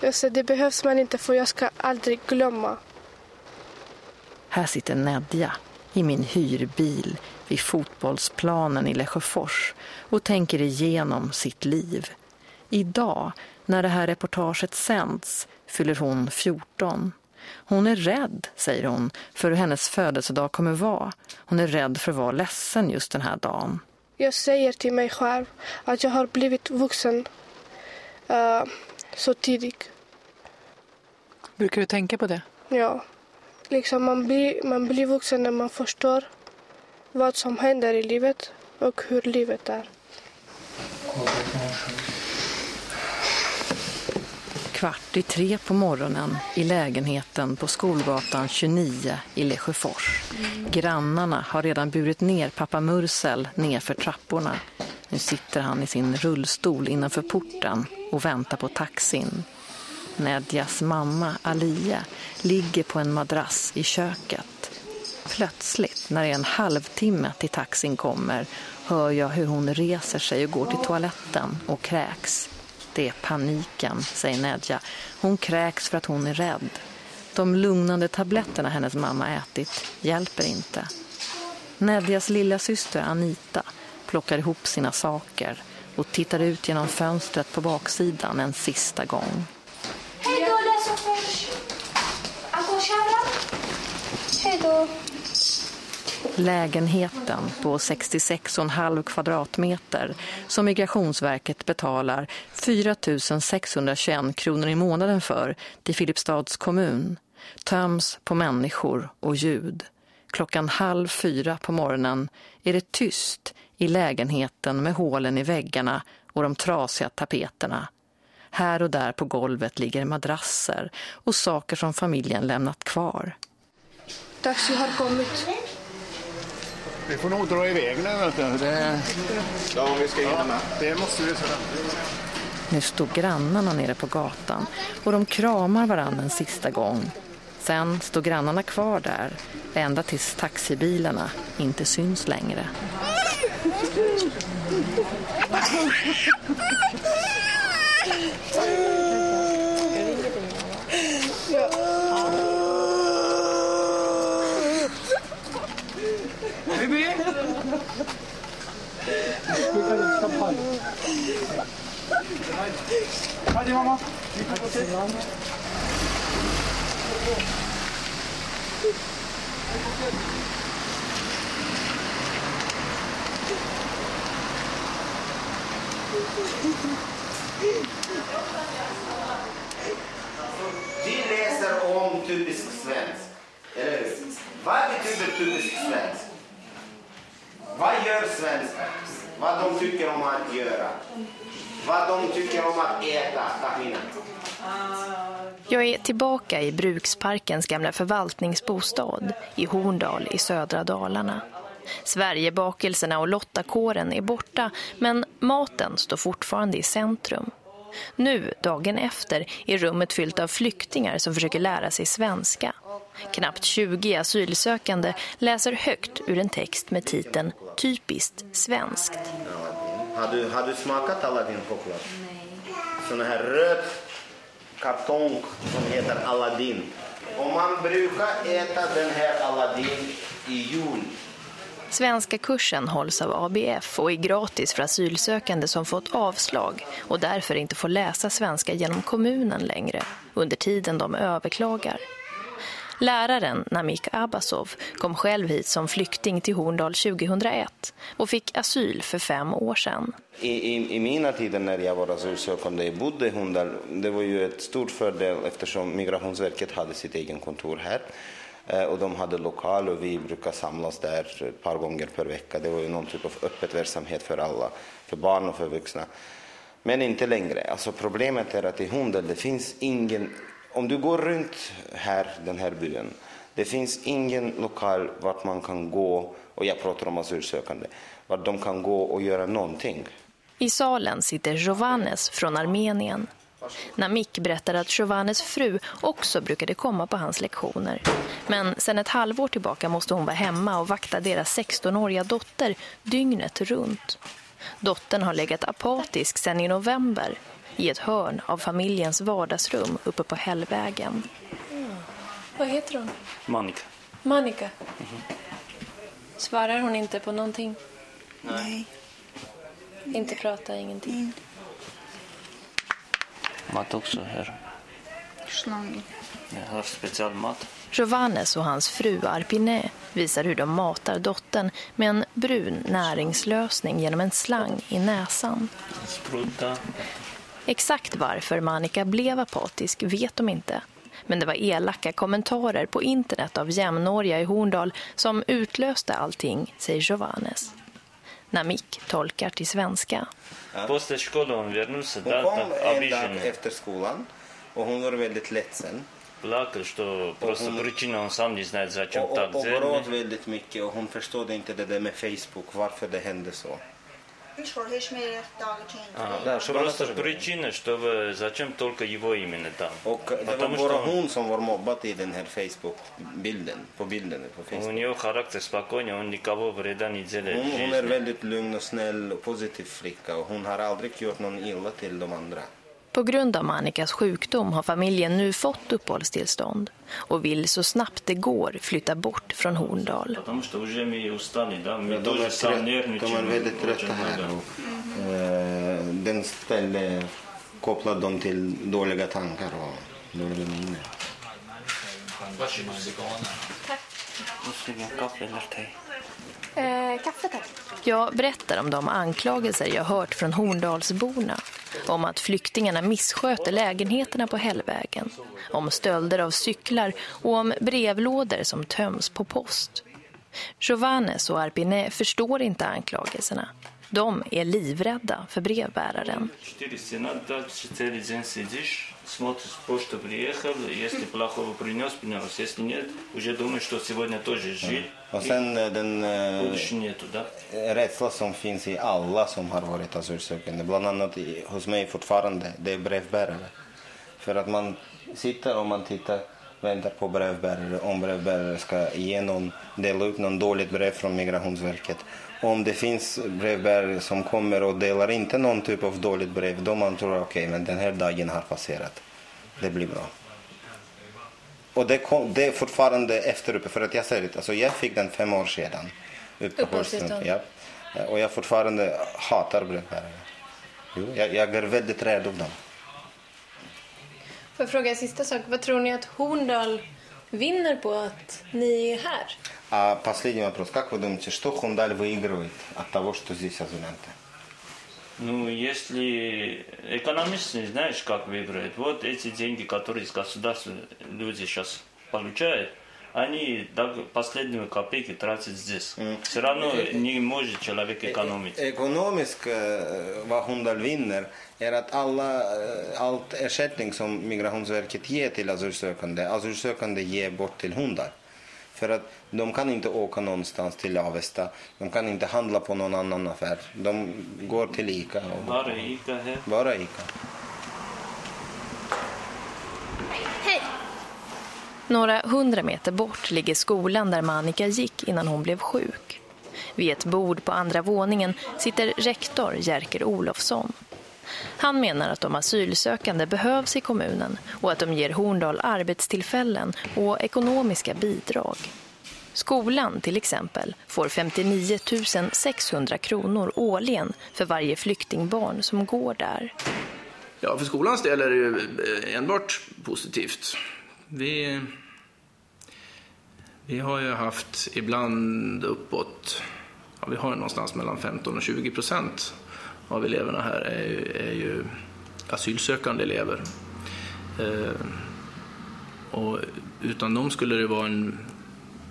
Speaker 6: Jag sa det behövs man inte för jag ska aldrig glömma.
Speaker 5: Här sitter Nedja i min hyrbil vid fotbollsplanen i Lesjöfors och tänker igenom sitt liv. Idag, när det här reportaget sänds, fyller hon 14. Hon är rädd, säger hon, för hur hennes födelsedag kommer vara. Hon är rädd för att vara ledsen just den här dagen.
Speaker 6: Jag säger till mig själv att jag har blivit vuxen uh, så tidigt.
Speaker 5: Brukar du tänka på det?
Speaker 6: Ja. Liksom man, blir, man blir vuxen när man förstår vad som händer i livet och hur livet är.
Speaker 5: Kvart i tre på morgonen i lägenheten på Skolgatan 29 i Lesjöfors. Grannarna har redan burit ner pappa Mursel nerför trapporna. Nu sitter han i sin rullstol innanför porten och väntar på taxin. Nedjas mamma Alia ligger på en madrass i köket. Plötsligt, när det är en halvtimme till taxin kommer, hör jag hur hon reser sig och går till toaletten och kräks. Det är paniken, säger Nedja. Hon kräks för att hon är rädd. De lugnande tabletterna hennes mamma ätit hjälper inte. Nedjas lilla syster Anita plockar ihop sina saker och tittar ut genom fönstret på baksidan en sista gång.
Speaker 12: Hej då, Lasse! Hej då!
Speaker 5: Lägenheten på 66,5 kvadratmeter som Migrationsverket betalar 4 621 kronor i månaden för till Filipstads kommun töms på människor och ljud. Klockan halv fyra på morgonen är det tyst i lägenheten med hålen i väggarna och de trasiga tapeterna. Här och där på golvet ligger madrasser och saker som familjen lämnat kvar.
Speaker 6: Taxi har kommit.
Speaker 24: Vi får nog dra iväg nu. Vet du. Det...
Speaker 25: Ja, om vi ska hinna med.
Speaker 24: Det måste vi.
Speaker 5: Nu står grannarna nere på gatan och de kramar varandra en sista gång. Sen står grannarna kvar där, ända tills taxibilarna inte syns längre.
Speaker 26: Vi läser om typisk svensk. Eller hur? Vad betyder typisk svensk? Vad gör svenskar? Vad de tycker om att göra? Vad de tycker om att äta? Tahina.
Speaker 11: Jag är tillbaka i Bruksparkens gamla förvaltningsbostad i Horndal i södra Dalarna. Sverigebakelserna och lottakåren är borta men maten står fortfarande i centrum. Nu, dagen efter, är rummet fyllt av flyktingar som försöker lära sig svenska. Knappt 20 asylsökande läser högt ur en text med titeln Typiskt svenskt.
Speaker 26: Har du, har du smakat Aladdin-choklad? Nej. Sån här röd kartong som heter Aladdin. Och man brukar äta den här Aladdin i jul.
Speaker 11: Svenska kursen hålls av ABF och är gratis för asylsökande som fått avslag och därför inte får läsa svenska genom kommunen längre under tiden de överklagar. Läraren Namik Abbasov kom själv hit som flykting till Horndal 2001 och fick asyl för fem år sedan.
Speaker 26: I, i, I mina tider när jag var asylsökande och bodde i Horndal, det var ju ett stort fördel eftersom Migrationsverket hade sitt egen kontor här. Eh, och de hade lokal och vi brukar samlas där ett par gånger per vecka. Det var ju någon typ av öppet verksamhet för alla, för barn och för vuxna. Men inte längre. Alltså problemet är att i Horndal det finns ingen, om du går runt här, den här byn, det finns ingen lokal vart man kan gå, och jag pratar om asylsökande, vart de kan gå och göra någonting.
Speaker 11: I salen sitter Jovanes från Armenien. Namik berättar att Jovanes fru också brukade komma på hans lektioner. Men sedan ett halvår tillbaka måste hon vara hemma och vakta deras 16-åriga dotter dygnet runt. Dottern har legat apatisk sedan i november i ett hörn av familjens vardagsrum uppe på Hällvägen. Vad heter hon?
Speaker 27: Monica.
Speaker 11: Monica. Svarar hon inte på någonting?
Speaker 27: Nej.
Speaker 11: Inte prata, ingenting.
Speaker 27: Mat också här.
Speaker 12: Slang.
Speaker 27: Jag har specialmat.
Speaker 11: Jovanes och hans fru Arpine visar hur de matar dottern med en brun näringslösning genom en slang i näsan.
Speaker 27: Spruta.
Speaker 11: Exakt varför Manika blev apatisk vet de inte. Men det var elaka kommentarer på internet av jämnåriga i Horndal som utlöste allting, säger Jovanes. Namik tolkar till svenska.
Speaker 27: После школы он вернулся,
Speaker 26: Hon
Speaker 27: да,
Speaker 26: kom
Speaker 27: так,
Speaker 26: en dag
Speaker 27: обиженный.
Speaker 26: efter skolan och hon var väldigt ledsen.
Speaker 27: Плакал, что просто причина он сам не знает, зачем
Speaker 26: Och,
Speaker 27: так
Speaker 26: och, och gråt
Speaker 27: сделали.
Speaker 26: väldigt mycket och hon förstod inte det där med Facebook, varför det hände så.
Speaker 27: А, просто причина, что зачем только его именно там.
Speaker 26: Och det var
Speaker 27: Потому
Speaker 26: bara
Speaker 27: что
Speaker 26: hon som var mobbad i den här Facebook-bilden, på bilden på
Speaker 27: у
Speaker 26: Facebook.
Speaker 27: нее характер спокойный, он никого вреда не делает в
Speaker 26: Hon, hon är
Speaker 27: жизни.
Speaker 26: väldigt lugn och snäll och positiv flicka och hon har aldrig gjort någon illa till de andra.
Speaker 11: På grund av Annikas sjukdom har familjen nu fått uppehållstillstånd och vill så snabbt det går flytta bort från Horndal.
Speaker 26: De, är trött, de är väldigt trötta här. Och, eh, den ställe kopplar dem till dåliga tankar och dåliga minnen. Varsågod. Tack.
Speaker 27: Måste vi ha kaffe eller te?
Speaker 11: Eh, kaffe tack. Jag berättar om de anklagelser jag hört från Horndalsborna. Om att flyktingarna missköter lägenheterna på Hällvägen. Om stölder av cyklar och om brevlådor som töms på post. Jovanes och Arpine förstår inte anklagelserna. De är livrädda för brevbäraren.
Speaker 27: Mm.
Speaker 26: Och sen eh, den eh,
Speaker 27: eh,
Speaker 26: rädsla som finns i alla som har varit asylsökande, bland annat hos mig fortfarande, det är brevbärare. För att man sitter och man tittar väntar på brevbärare, om brevbärare ska ge någon, dela ut någon dåligt brev från Migrationsverket. Om det finns brevbärare som kommer och delar inte någon typ av dåligt brev, då man tror okej, okay, men den här dagen har passerat. Det blir bra. Och det, kom, det är fortfarande efter uppe, för att jag säger det, alltså jag fick den fem år sedan.
Speaker 11: Uppehållstillstånd.
Speaker 26: Ja. Och jag fortfarande hatar brevbärare. Jo, jag, jag är väldigt rädd av dem.
Speaker 11: Får jag fråga en sista sak? Vad tror ni att Horndal vinner på att ni är här?
Speaker 26: А последний вопрос. Как вы думаете, что Хундаль выигрывает от того, что здесь азулянты?
Speaker 27: Ну, если экономист не знаешь, как выиграет, вот эти деньги, которые из государства люди сейчас получают, они так последние копейки тратят здесь. Все равно не может человек экономить.
Speaker 26: Ekonomiskt vad Hundal vinner är att alla, allt ersättning som Migrationsverket ger till asylsökande, asylsökande ger bort till Hundal. För att de kan inte åka någonstans till Avesta. De kan inte handla på någon annan affär. De går till Ica. Och
Speaker 27: Bara Ica här.
Speaker 26: Bara Ica.
Speaker 11: Hej! Några hundra meter bort ligger skolan där Manika gick innan hon blev sjuk. Vid ett bord på andra våningen sitter rektor Jerker Olofsson. Han menar att de asylsökande behövs i kommunen och att de ger Horndal arbetstillfällen och ekonomiska bidrag. Skolan till exempel får 59 600 kronor årligen för varje flyktingbarn som går där.
Speaker 28: Ja, för skolans del är det ju eh, enbart positivt. Vi, vi har ju haft ibland uppåt, ja, vi har någonstans mellan 15 och 20 procent av eleverna här är ju, är ju asylsökande elever. Eh, och utan dem skulle det vara en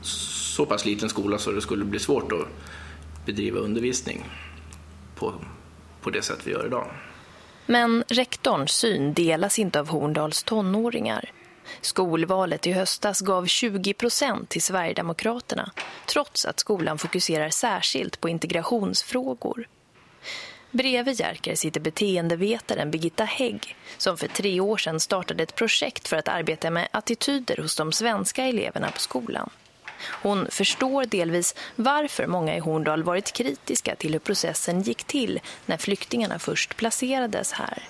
Speaker 28: så pass liten skola så det skulle bli svårt att bedriva undervisning på, på det sätt vi gör idag.
Speaker 11: Men rektorns syn delas inte av Horndals tonåringar. Skolvalet i höstas gav 20 procent till Sverigedemokraterna trots att skolan fokuserar särskilt på integrationsfrågor. Bredvid Jerker sitter beteendevetaren Birgitta Hägg som för tre år sedan startade ett projekt för att arbeta med attityder hos de svenska eleverna på skolan. Hon förstår delvis varför många i Horndal varit kritiska till hur processen gick till när flyktingarna först placerades här.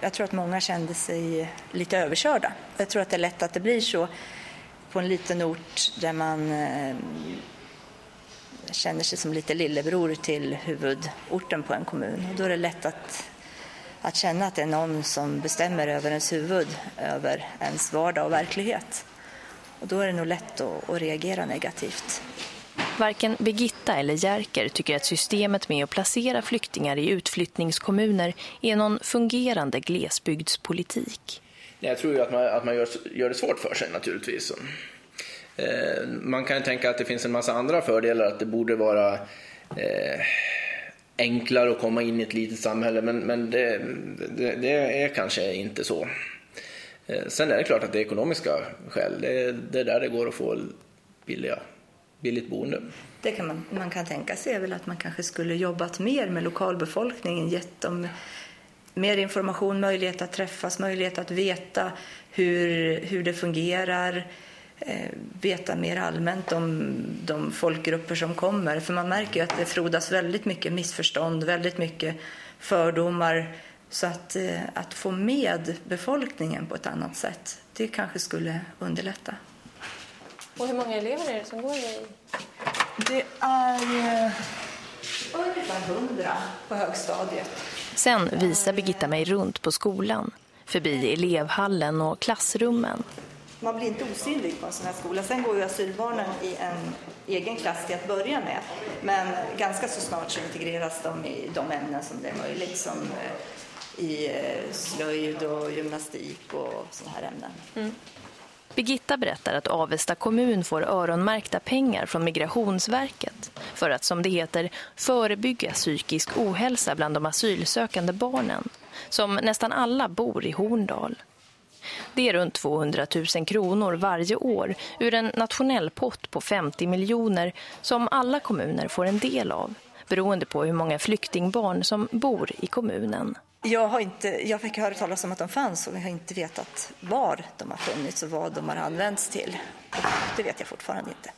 Speaker 29: Jag tror att många kände sig lite överkörda. Jag tror att det är lätt att det blir så på en liten ort där man eh, känner sig som lite lillebror till huvudorten på en kommun. Och då är det lätt att, att känna att det är någon som bestämmer över ens huvud, över ens vardag och verklighet. Och då är det nog lätt att, att reagera negativt.
Speaker 11: Varken Birgitta eller Jerker tycker att systemet med att placera flyktingar i utflyttningskommuner är någon fungerande glesbygdspolitik.
Speaker 28: Jag tror ju att man, att man gör, gör det svårt för sig naturligtvis. Eh, man kan tänka att det finns en massa andra fördelar, att det borde vara eh, enklare att komma in i ett litet samhälle, men, men det, det, det, är kanske inte så. Eh, sen är det klart att det är ekonomiska skäl, det, det är där det går att få billiga, billigt boende.
Speaker 29: Det kan man, man kan tänka sig är väl att man kanske skulle jobbat mer med lokalbefolkningen, gett dem mer information, möjlighet att träffas, möjlighet att veta hur, hur det fungerar, veta mer allmänt om de folkgrupper som kommer. För man märker ju att det frodas väldigt mycket missförstånd, väldigt mycket fördomar. Så att, att få med befolkningen på ett annat sätt, det kanske skulle underlätta.
Speaker 11: Och hur många elever är det som går i?
Speaker 29: Det är ungefär hundra på högstadiet.
Speaker 11: Sen visar Birgitta mig runt på skolan, förbi elevhallen och klassrummen.
Speaker 29: Man blir inte osynlig på en sån här skola. Sen går ju asylbarnen i en egen klass till att börja med. Men ganska så snart så integreras de i de ämnen som det är möjligt. Som eh, i eh, slöjd och gymnastik och sådana här ämnen.
Speaker 11: Mm. Birgitta berättar att Avesta kommun får öronmärkta pengar från Migrationsverket för att, som det heter, förebygga psykisk ohälsa bland de asylsökande barnen, som nästan alla bor i Horndal. Det är runt 200 000 kronor varje år ur en nationell pott på 50 miljoner som alla kommuner får en del av, beroende på hur många flyktingbarn som bor i kommunen.
Speaker 29: Jag, har inte, jag fick höra talas om att de fanns och jag har inte vetat var de har funnits och vad de har använts till. Och det vet jag fortfarande inte.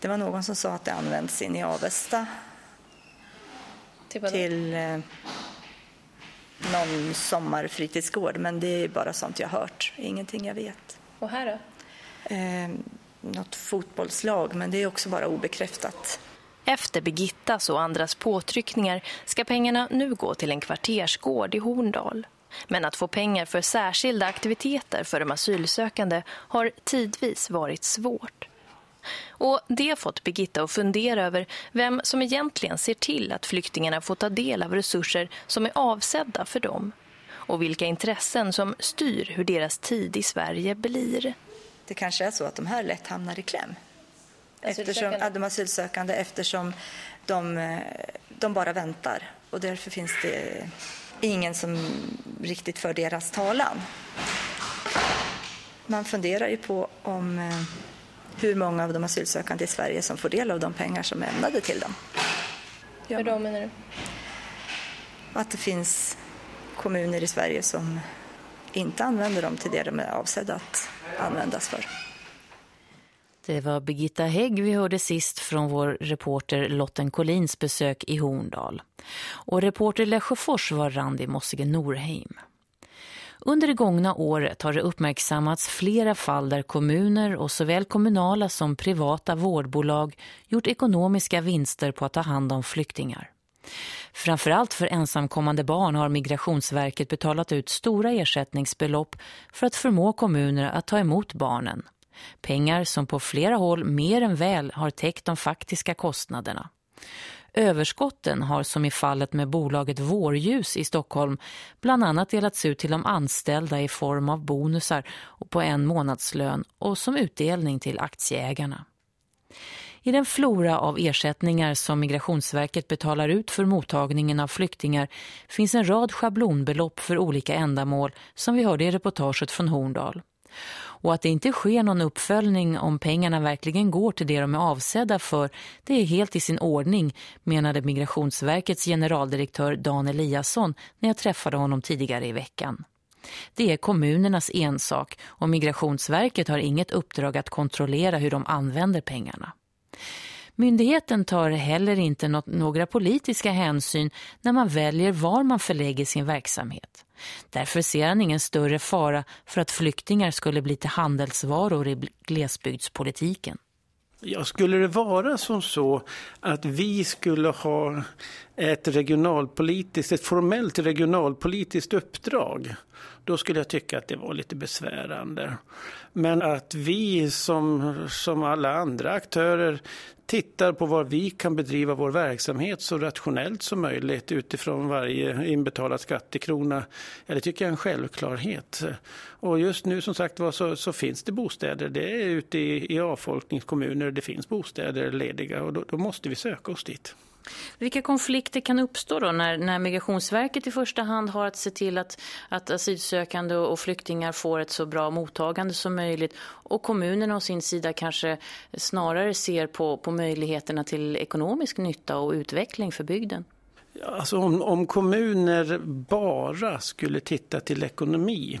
Speaker 29: Det var någon som sa att det används in i Avesta
Speaker 11: till,
Speaker 29: till eh, någon sommarfritidsgård, men det är bara sånt jag hört, ingenting jag vet.
Speaker 11: Och här då?
Speaker 29: Eh, något fotbollslag, men det är också bara obekräftat.
Speaker 11: Efter Birgittas och andras påtryckningar ska pengarna nu gå till en kvartersgård i Horndal. Men att få pengar för särskilda aktiviteter för de asylsökande har tidvis varit svårt. Och det har fått Birgitta att fundera över vem som egentligen ser till att flyktingarna får ta del av resurser som är avsedda för dem. Och vilka intressen som styr hur deras tid i Sverige blir.
Speaker 29: Det kanske är så att de här lätt hamnar i kläm. Eftersom, ja, de asylsökande eftersom de, de bara väntar. Och därför finns det ingen som riktigt för deras talan. Man funderar ju på om hur många av de asylsökande i Sverige som får del av de pengar som är ämnade till dem.
Speaker 11: Ja. Hur då menar du?
Speaker 29: Att det finns kommuner i Sverige som inte använder dem till det de är avsedda att användas för.
Speaker 1: Det var Birgitta Hägg vi hörde sist från vår reporter Lotten Collins besök i Horndal. Och reporter Lesjöfors var Randi Mossige Norheim. Under det gångna året har det uppmärksammats flera fall där kommuner och såväl kommunala som privata vårdbolag gjort ekonomiska vinster på att ta hand om flyktingar. Framförallt för ensamkommande barn har Migrationsverket betalat ut stora ersättningsbelopp för att förmå kommuner att ta emot barnen. Pengar som på flera håll mer än väl har täckt de faktiska kostnaderna. Överskotten har som i fallet med bolaget Vårljus i Stockholm bland annat delats ut till de anställda i form av bonusar och på en månadslön och som utdelning till aktieägarna. I den flora av ersättningar som Migrationsverket betalar ut för mottagningen av flyktingar finns en rad schablonbelopp för olika ändamål som vi hörde i reportaget från Horndal och att det inte sker någon uppföljning om pengarna verkligen går till det de är avsedda för, det är helt i sin ordning, menade Migrationsverkets generaldirektör Dan Eliasson när jag träffade honom tidigare i veckan. Det är kommunernas ensak och Migrationsverket har inget uppdrag att kontrollera hur de använder pengarna. Myndigheten tar heller inte något, några politiska hänsyn när man väljer var man förlägger sin verksamhet. Därför ser han ingen större fara för att flyktingar skulle bli till handelsvaror i glesbygdspolitiken.
Speaker 30: Ja, skulle det vara som så att vi skulle ha ett regionalpolitiskt, ett formellt regionalpolitiskt uppdrag, då skulle jag tycka att det var lite besvärande. Men att vi som, som alla andra aktörer tittar på var vi kan bedriva vår verksamhet så rationellt som möjligt utifrån varje inbetalad skattekrona. Ja, det tycker jag är en självklarhet. Och just nu som sagt var så, så finns det bostäder. Det är ute i, i avfolkningskommuner det finns bostäder lediga och då, då måste vi söka oss dit.
Speaker 1: Vilka konflikter kan uppstå då när, när Migrationsverket i första hand har att se till att, att asylsökande och flyktingar får ett så bra mottagande som möjligt och kommunerna å sin sida kanske snarare ser på, på möjligheterna till ekonomisk nytta och utveckling för bygden?
Speaker 30: Alltså om, om kommuner bara skulle titta till ekonomi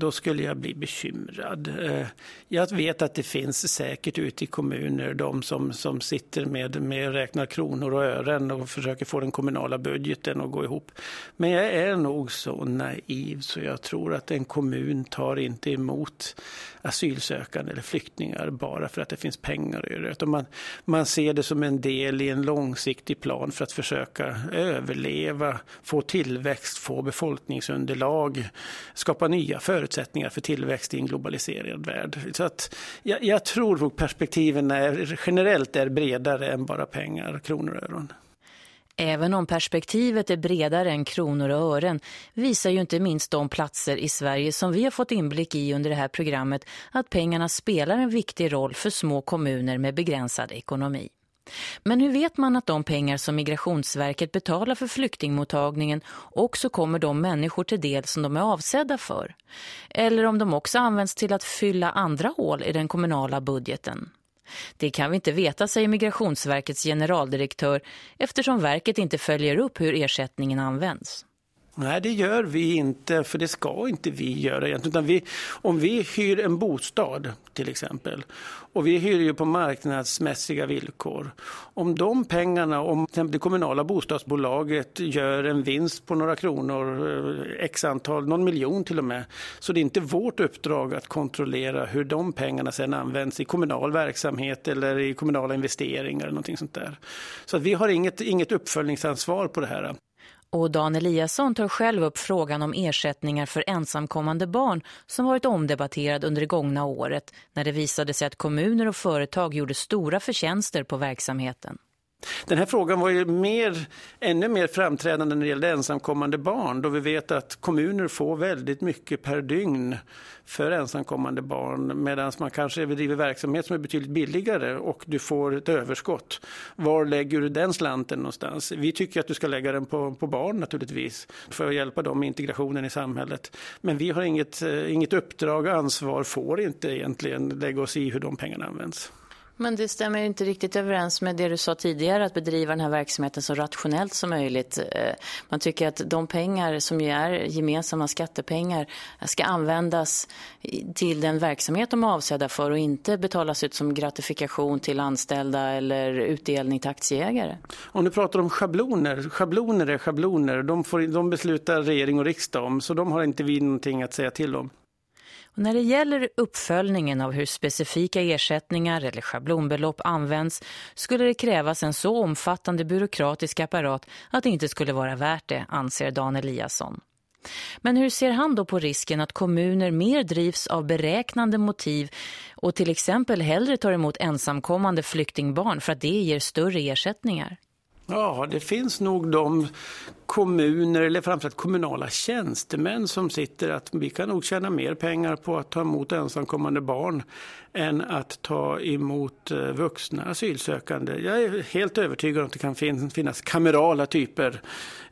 Speaker 30: då skulle jag bli bekymrad. Eh, jag vet att det finns säkert ute i kommuner de som, som sitter med, med räknar kronor och ören och försöker få den kommunala budgeten att gå ihop. Men jag är nog så naiv så jag tror att en kommun tar inte emot asylsökande eller flyktingar bara för att det finns pengar i det. Utan man, man ser det som en del i en långsiktig plan för att försöka överleva, få tillväxt, få befolkningsunderlag, skapa nya förutsättningar för tillväxt i en globaliserad värld. Så att jag, jag tror att perspektiven är, generellt är bredare än bara pengar, kronor och öron.
Speaker 1: Även om perspektivet är bredare än kronor och ören visar ju inte minst de platser i Sverige som vi har fått inblick i under det här programmet att pengarna spelar en viktig roll för små kommuner med begränsad ekonomi. Men hur vet man att de pengar som Migrationsverket betalar för flyktingmottagningen också kommer de människor till del som de är avsedda för? Eller om de också används till att fylla andra hål i den kommunala budgeten? Det kan vi inte veta, säger Migrationsverkets generaldirektör eftersom verket inte följer upp hur ersättningen används.
Speaker 30: Nej, det gör vi inte, för det ska inte vi göra egentligen. Utan vi, om vi hyr en bostad till exempel, och vi hyr ju på marknadsmässiga villkor. Om de pengarna, om till exempel det kommunala bostadsbolaget gör en vinst på några kronor, eh, x antal, någon miljon till och med, så det är inte vårt uppdrag att kontrollera hur de pengarna sedan används i kommunal verksamhet eller i kommunala investeringar eller någonting sånt där. Så vi har inget, inget uppföljningsansvar på det här.
Speaker 1: Och Dan Eliasson tar själv upp frågan om ersättningar för ensamkommande barn som varit omdebatterad under det gångna året när det visade sig att kommuner och företag gjorde stora förtjänster på verksamheten.
Speaker 30: Den här frågan var ju mer, ännu mer framträdande när det gällde ensamkommande barn då vi vet att kommuner får väldigt mycket per dygn för ensamkommande barn medan man kanske bedriver verksamhet som är betydligt billigare och du får ett överskott. Var lägger du den slanten någonstans? Vi tycker att du ska lägga den på, på barn naturligtvis för att hjälpa dem med integrationen i samhället. Men vi har inget, eh, inget uppdrag, ansvar, får inte egentligen lägga oss i hur de pengarna används.
Speaker 1: Men det stämmer ju inte riktigt överens med det du sa tidigare att bedriva den här verksamheten så rationellt som möjligt. Eh, man tycker att de pengar som ju är gemensamma skattepengar ska användas till den verksamhet de är avsedda för och inte betalas ut som gratifikation till anställda eller utdelning till aktieägare.
Speaker 30: Om du pratar om schabloner, schabloner är schabloner. De, får, de beslutar regering och riksdag om så de har inte vi någonting att säga till om.
Speaker 1: Och när det gäller uppföljningen av hur specifika ersättningar eller schablonbelopp används skulle det krävas en så omfattande byråkratisk apparat att det inte skulle vara värt det, anser Dan Eliasson. Men hur ser han då på risken att kommuner mer drivs av beräknande motiv och till exempel hellre tar emot ensamkommande flyktingbarn för att det ger större ersättningar?
Speaker 30: Ja, det finns nog de kommuner eller framförallt kommunala tjänstemän som sitter att vi kan nog tjäna mer pengar på att ta emot ensamkommande barn än att ta emot eh, vuxna asylsökande. Jag är helt övertygad om att det kan finnas kamerala typer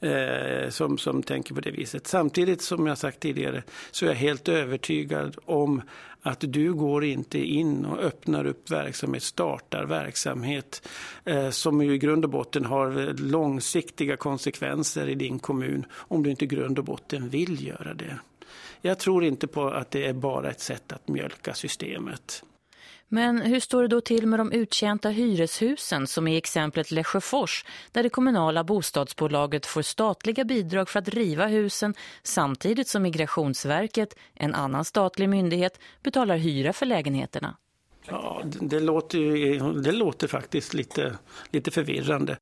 Speaker 30: eh, som, som tänker på det viset. Samtidigt som jag sagt tidigare så är jag helt övertygad om att du går inte in och öppnar upp verksamhet, startar verksamhet eh, som i grund och botten har långsiktiga konsekvenser i din kommun om du inte i grund och botten vill göra det. Jag tror inte på att det är bara ett sätt att mjölka systemet.
Speaker 1: Men hur står det då till med de uttjänta hyreshusen som i exemplet Lesjöfors där det kommunala bostadsbolaget får statliga bidrag för att riva husen samtidigt som Migrationsverket, en annan statlig myndighet, betalar hyra för lägenheterna?
Speaker 30: Ja, det, det låter, det låter faktiskt lite, lite förvirrande.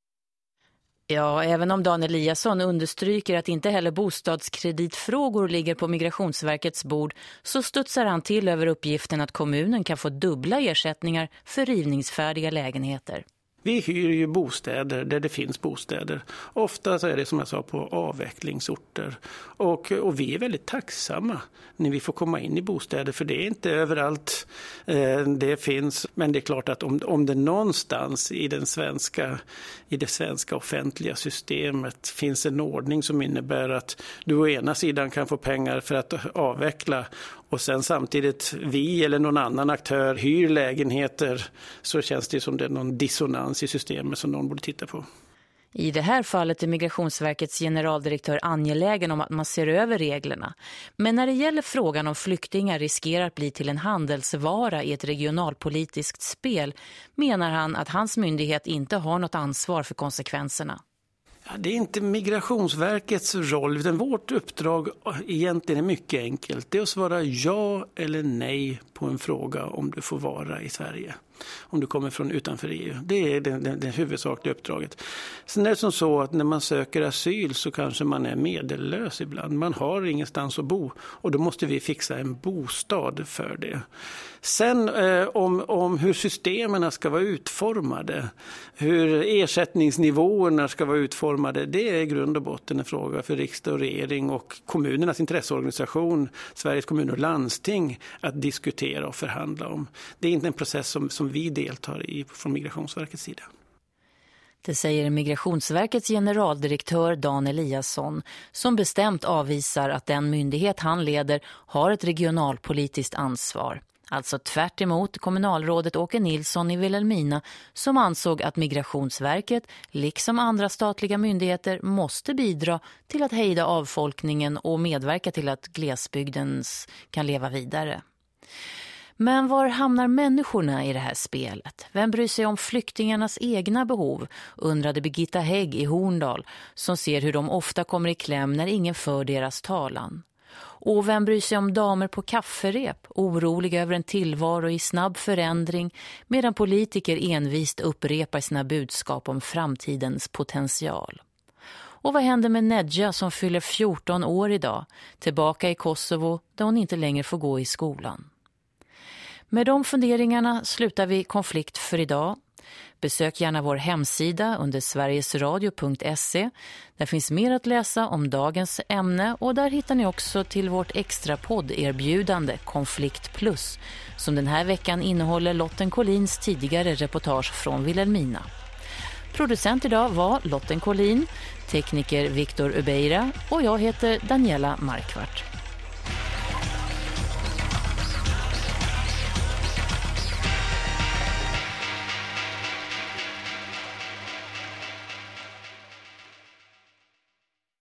Speaker 1: Ja, även om Dan Eliasson understryker att inte heller bostadskreditfrågor ligger på Migrationsverkets bord så studsar han till över uppgiften att kommunen kan få dubbla ersättningar för rivningsfärdiga lägenheter.
Speaker 30: Vi hyr ju bostäder där det finns bostäder. Ofta så är det som jag sa på avvecklingsorter. Och, och vi är väldigt tacksamma när vi får komma in i bostäder för det är inte överallt eh, det finns. Men det är klart att om, om det någonstans i, den svenska, i det svenska offentliga systemet finns en ordning som innebär att du å ena sidan kan få pengar för att avveckla och sen samtidigt vi eller någon annan aktör hyr lägenheter så känns det som det är någon dissonans i systemet som någon borde titta på.
Speaker 1: I det här fallet är Migrationsverkets generaldirektör angelägen om att man ser över reglerna. Men när det gäller frågan om flyktingar riskerar att bli till en handelsvara i ett regionalpolitiskt spel menar han att hans myndighet inte har något ansvar för konsekvenserna.
Speaker 30: Det är inte Migrationsverkets roll, utan vårt uppdrag egentligen är mycket enkelt. Det är att svara ja eller nej på en fråga om du får vara i Sverige om du kommer från utanför EU. Det är det, det, det huvudsakliga uppdraget. Sen är det som så att när man söker asyl så kanske man är medellös ibland. Man har ingenstans att bo och då måste vi fixa en bostad för det. Sen eh, om, om hur systemen ska vara utformade, hur ersättningsnivåerna ska vara utformade, det är i grund och botten en fråga för riksdag och regering och kommunernas intresseorganisation, Sveriges kommuner och landsting, att diskutera och förhandla om. Det är inte en process som, som som vi deltar i från Migrationsverkets sida.
Speaker 1: Det säger Migrationsverkets generaldirektör Dan Eliasson som bestämt avvisar att den myndighet han leder har ett regionalpolitiskt ansvar. Alltså tvärt emot kommunalrådet Åke Nilsson i Vilhelmina som ansåg att Migrationsverket, liksom andra statliga myndigheter, måste bidra till att hejda avfolkningen och medverka till att glesbygden kan leva vidare. Men var hamnar människorna i det här spelet? Vem bryr sig om flyktingarnas egna behov? Undrade Birgitta Hägg i Horndal som ser hur de ofta kommer i kläm när ingen för deras talan. Och vem bryr sig om damer på kafferep, oroliga över en tillvaro i snabb förändring medan politiker envist upprepar sina budskap om framtidens potential? Och vad händer med Nedja som fyller 14 år idag, tillbaka i Kosovo där hon inte längre får gå i skolan? Med de funderingarna slutar vi konflikt för idag. Besök gärna vår hemsida under sverigesradio.se. Där finns mer att läsa om dagens ämne och där hittar ni också till vårt extra podderbjudande Konflikt Plus som den här veckan innehåller Lotten Collins tidigare reportage från Vilhelmina. Producent idag var Lotten Collin, tekniker Viktor Ubeira och jag heter Daniela Markvart.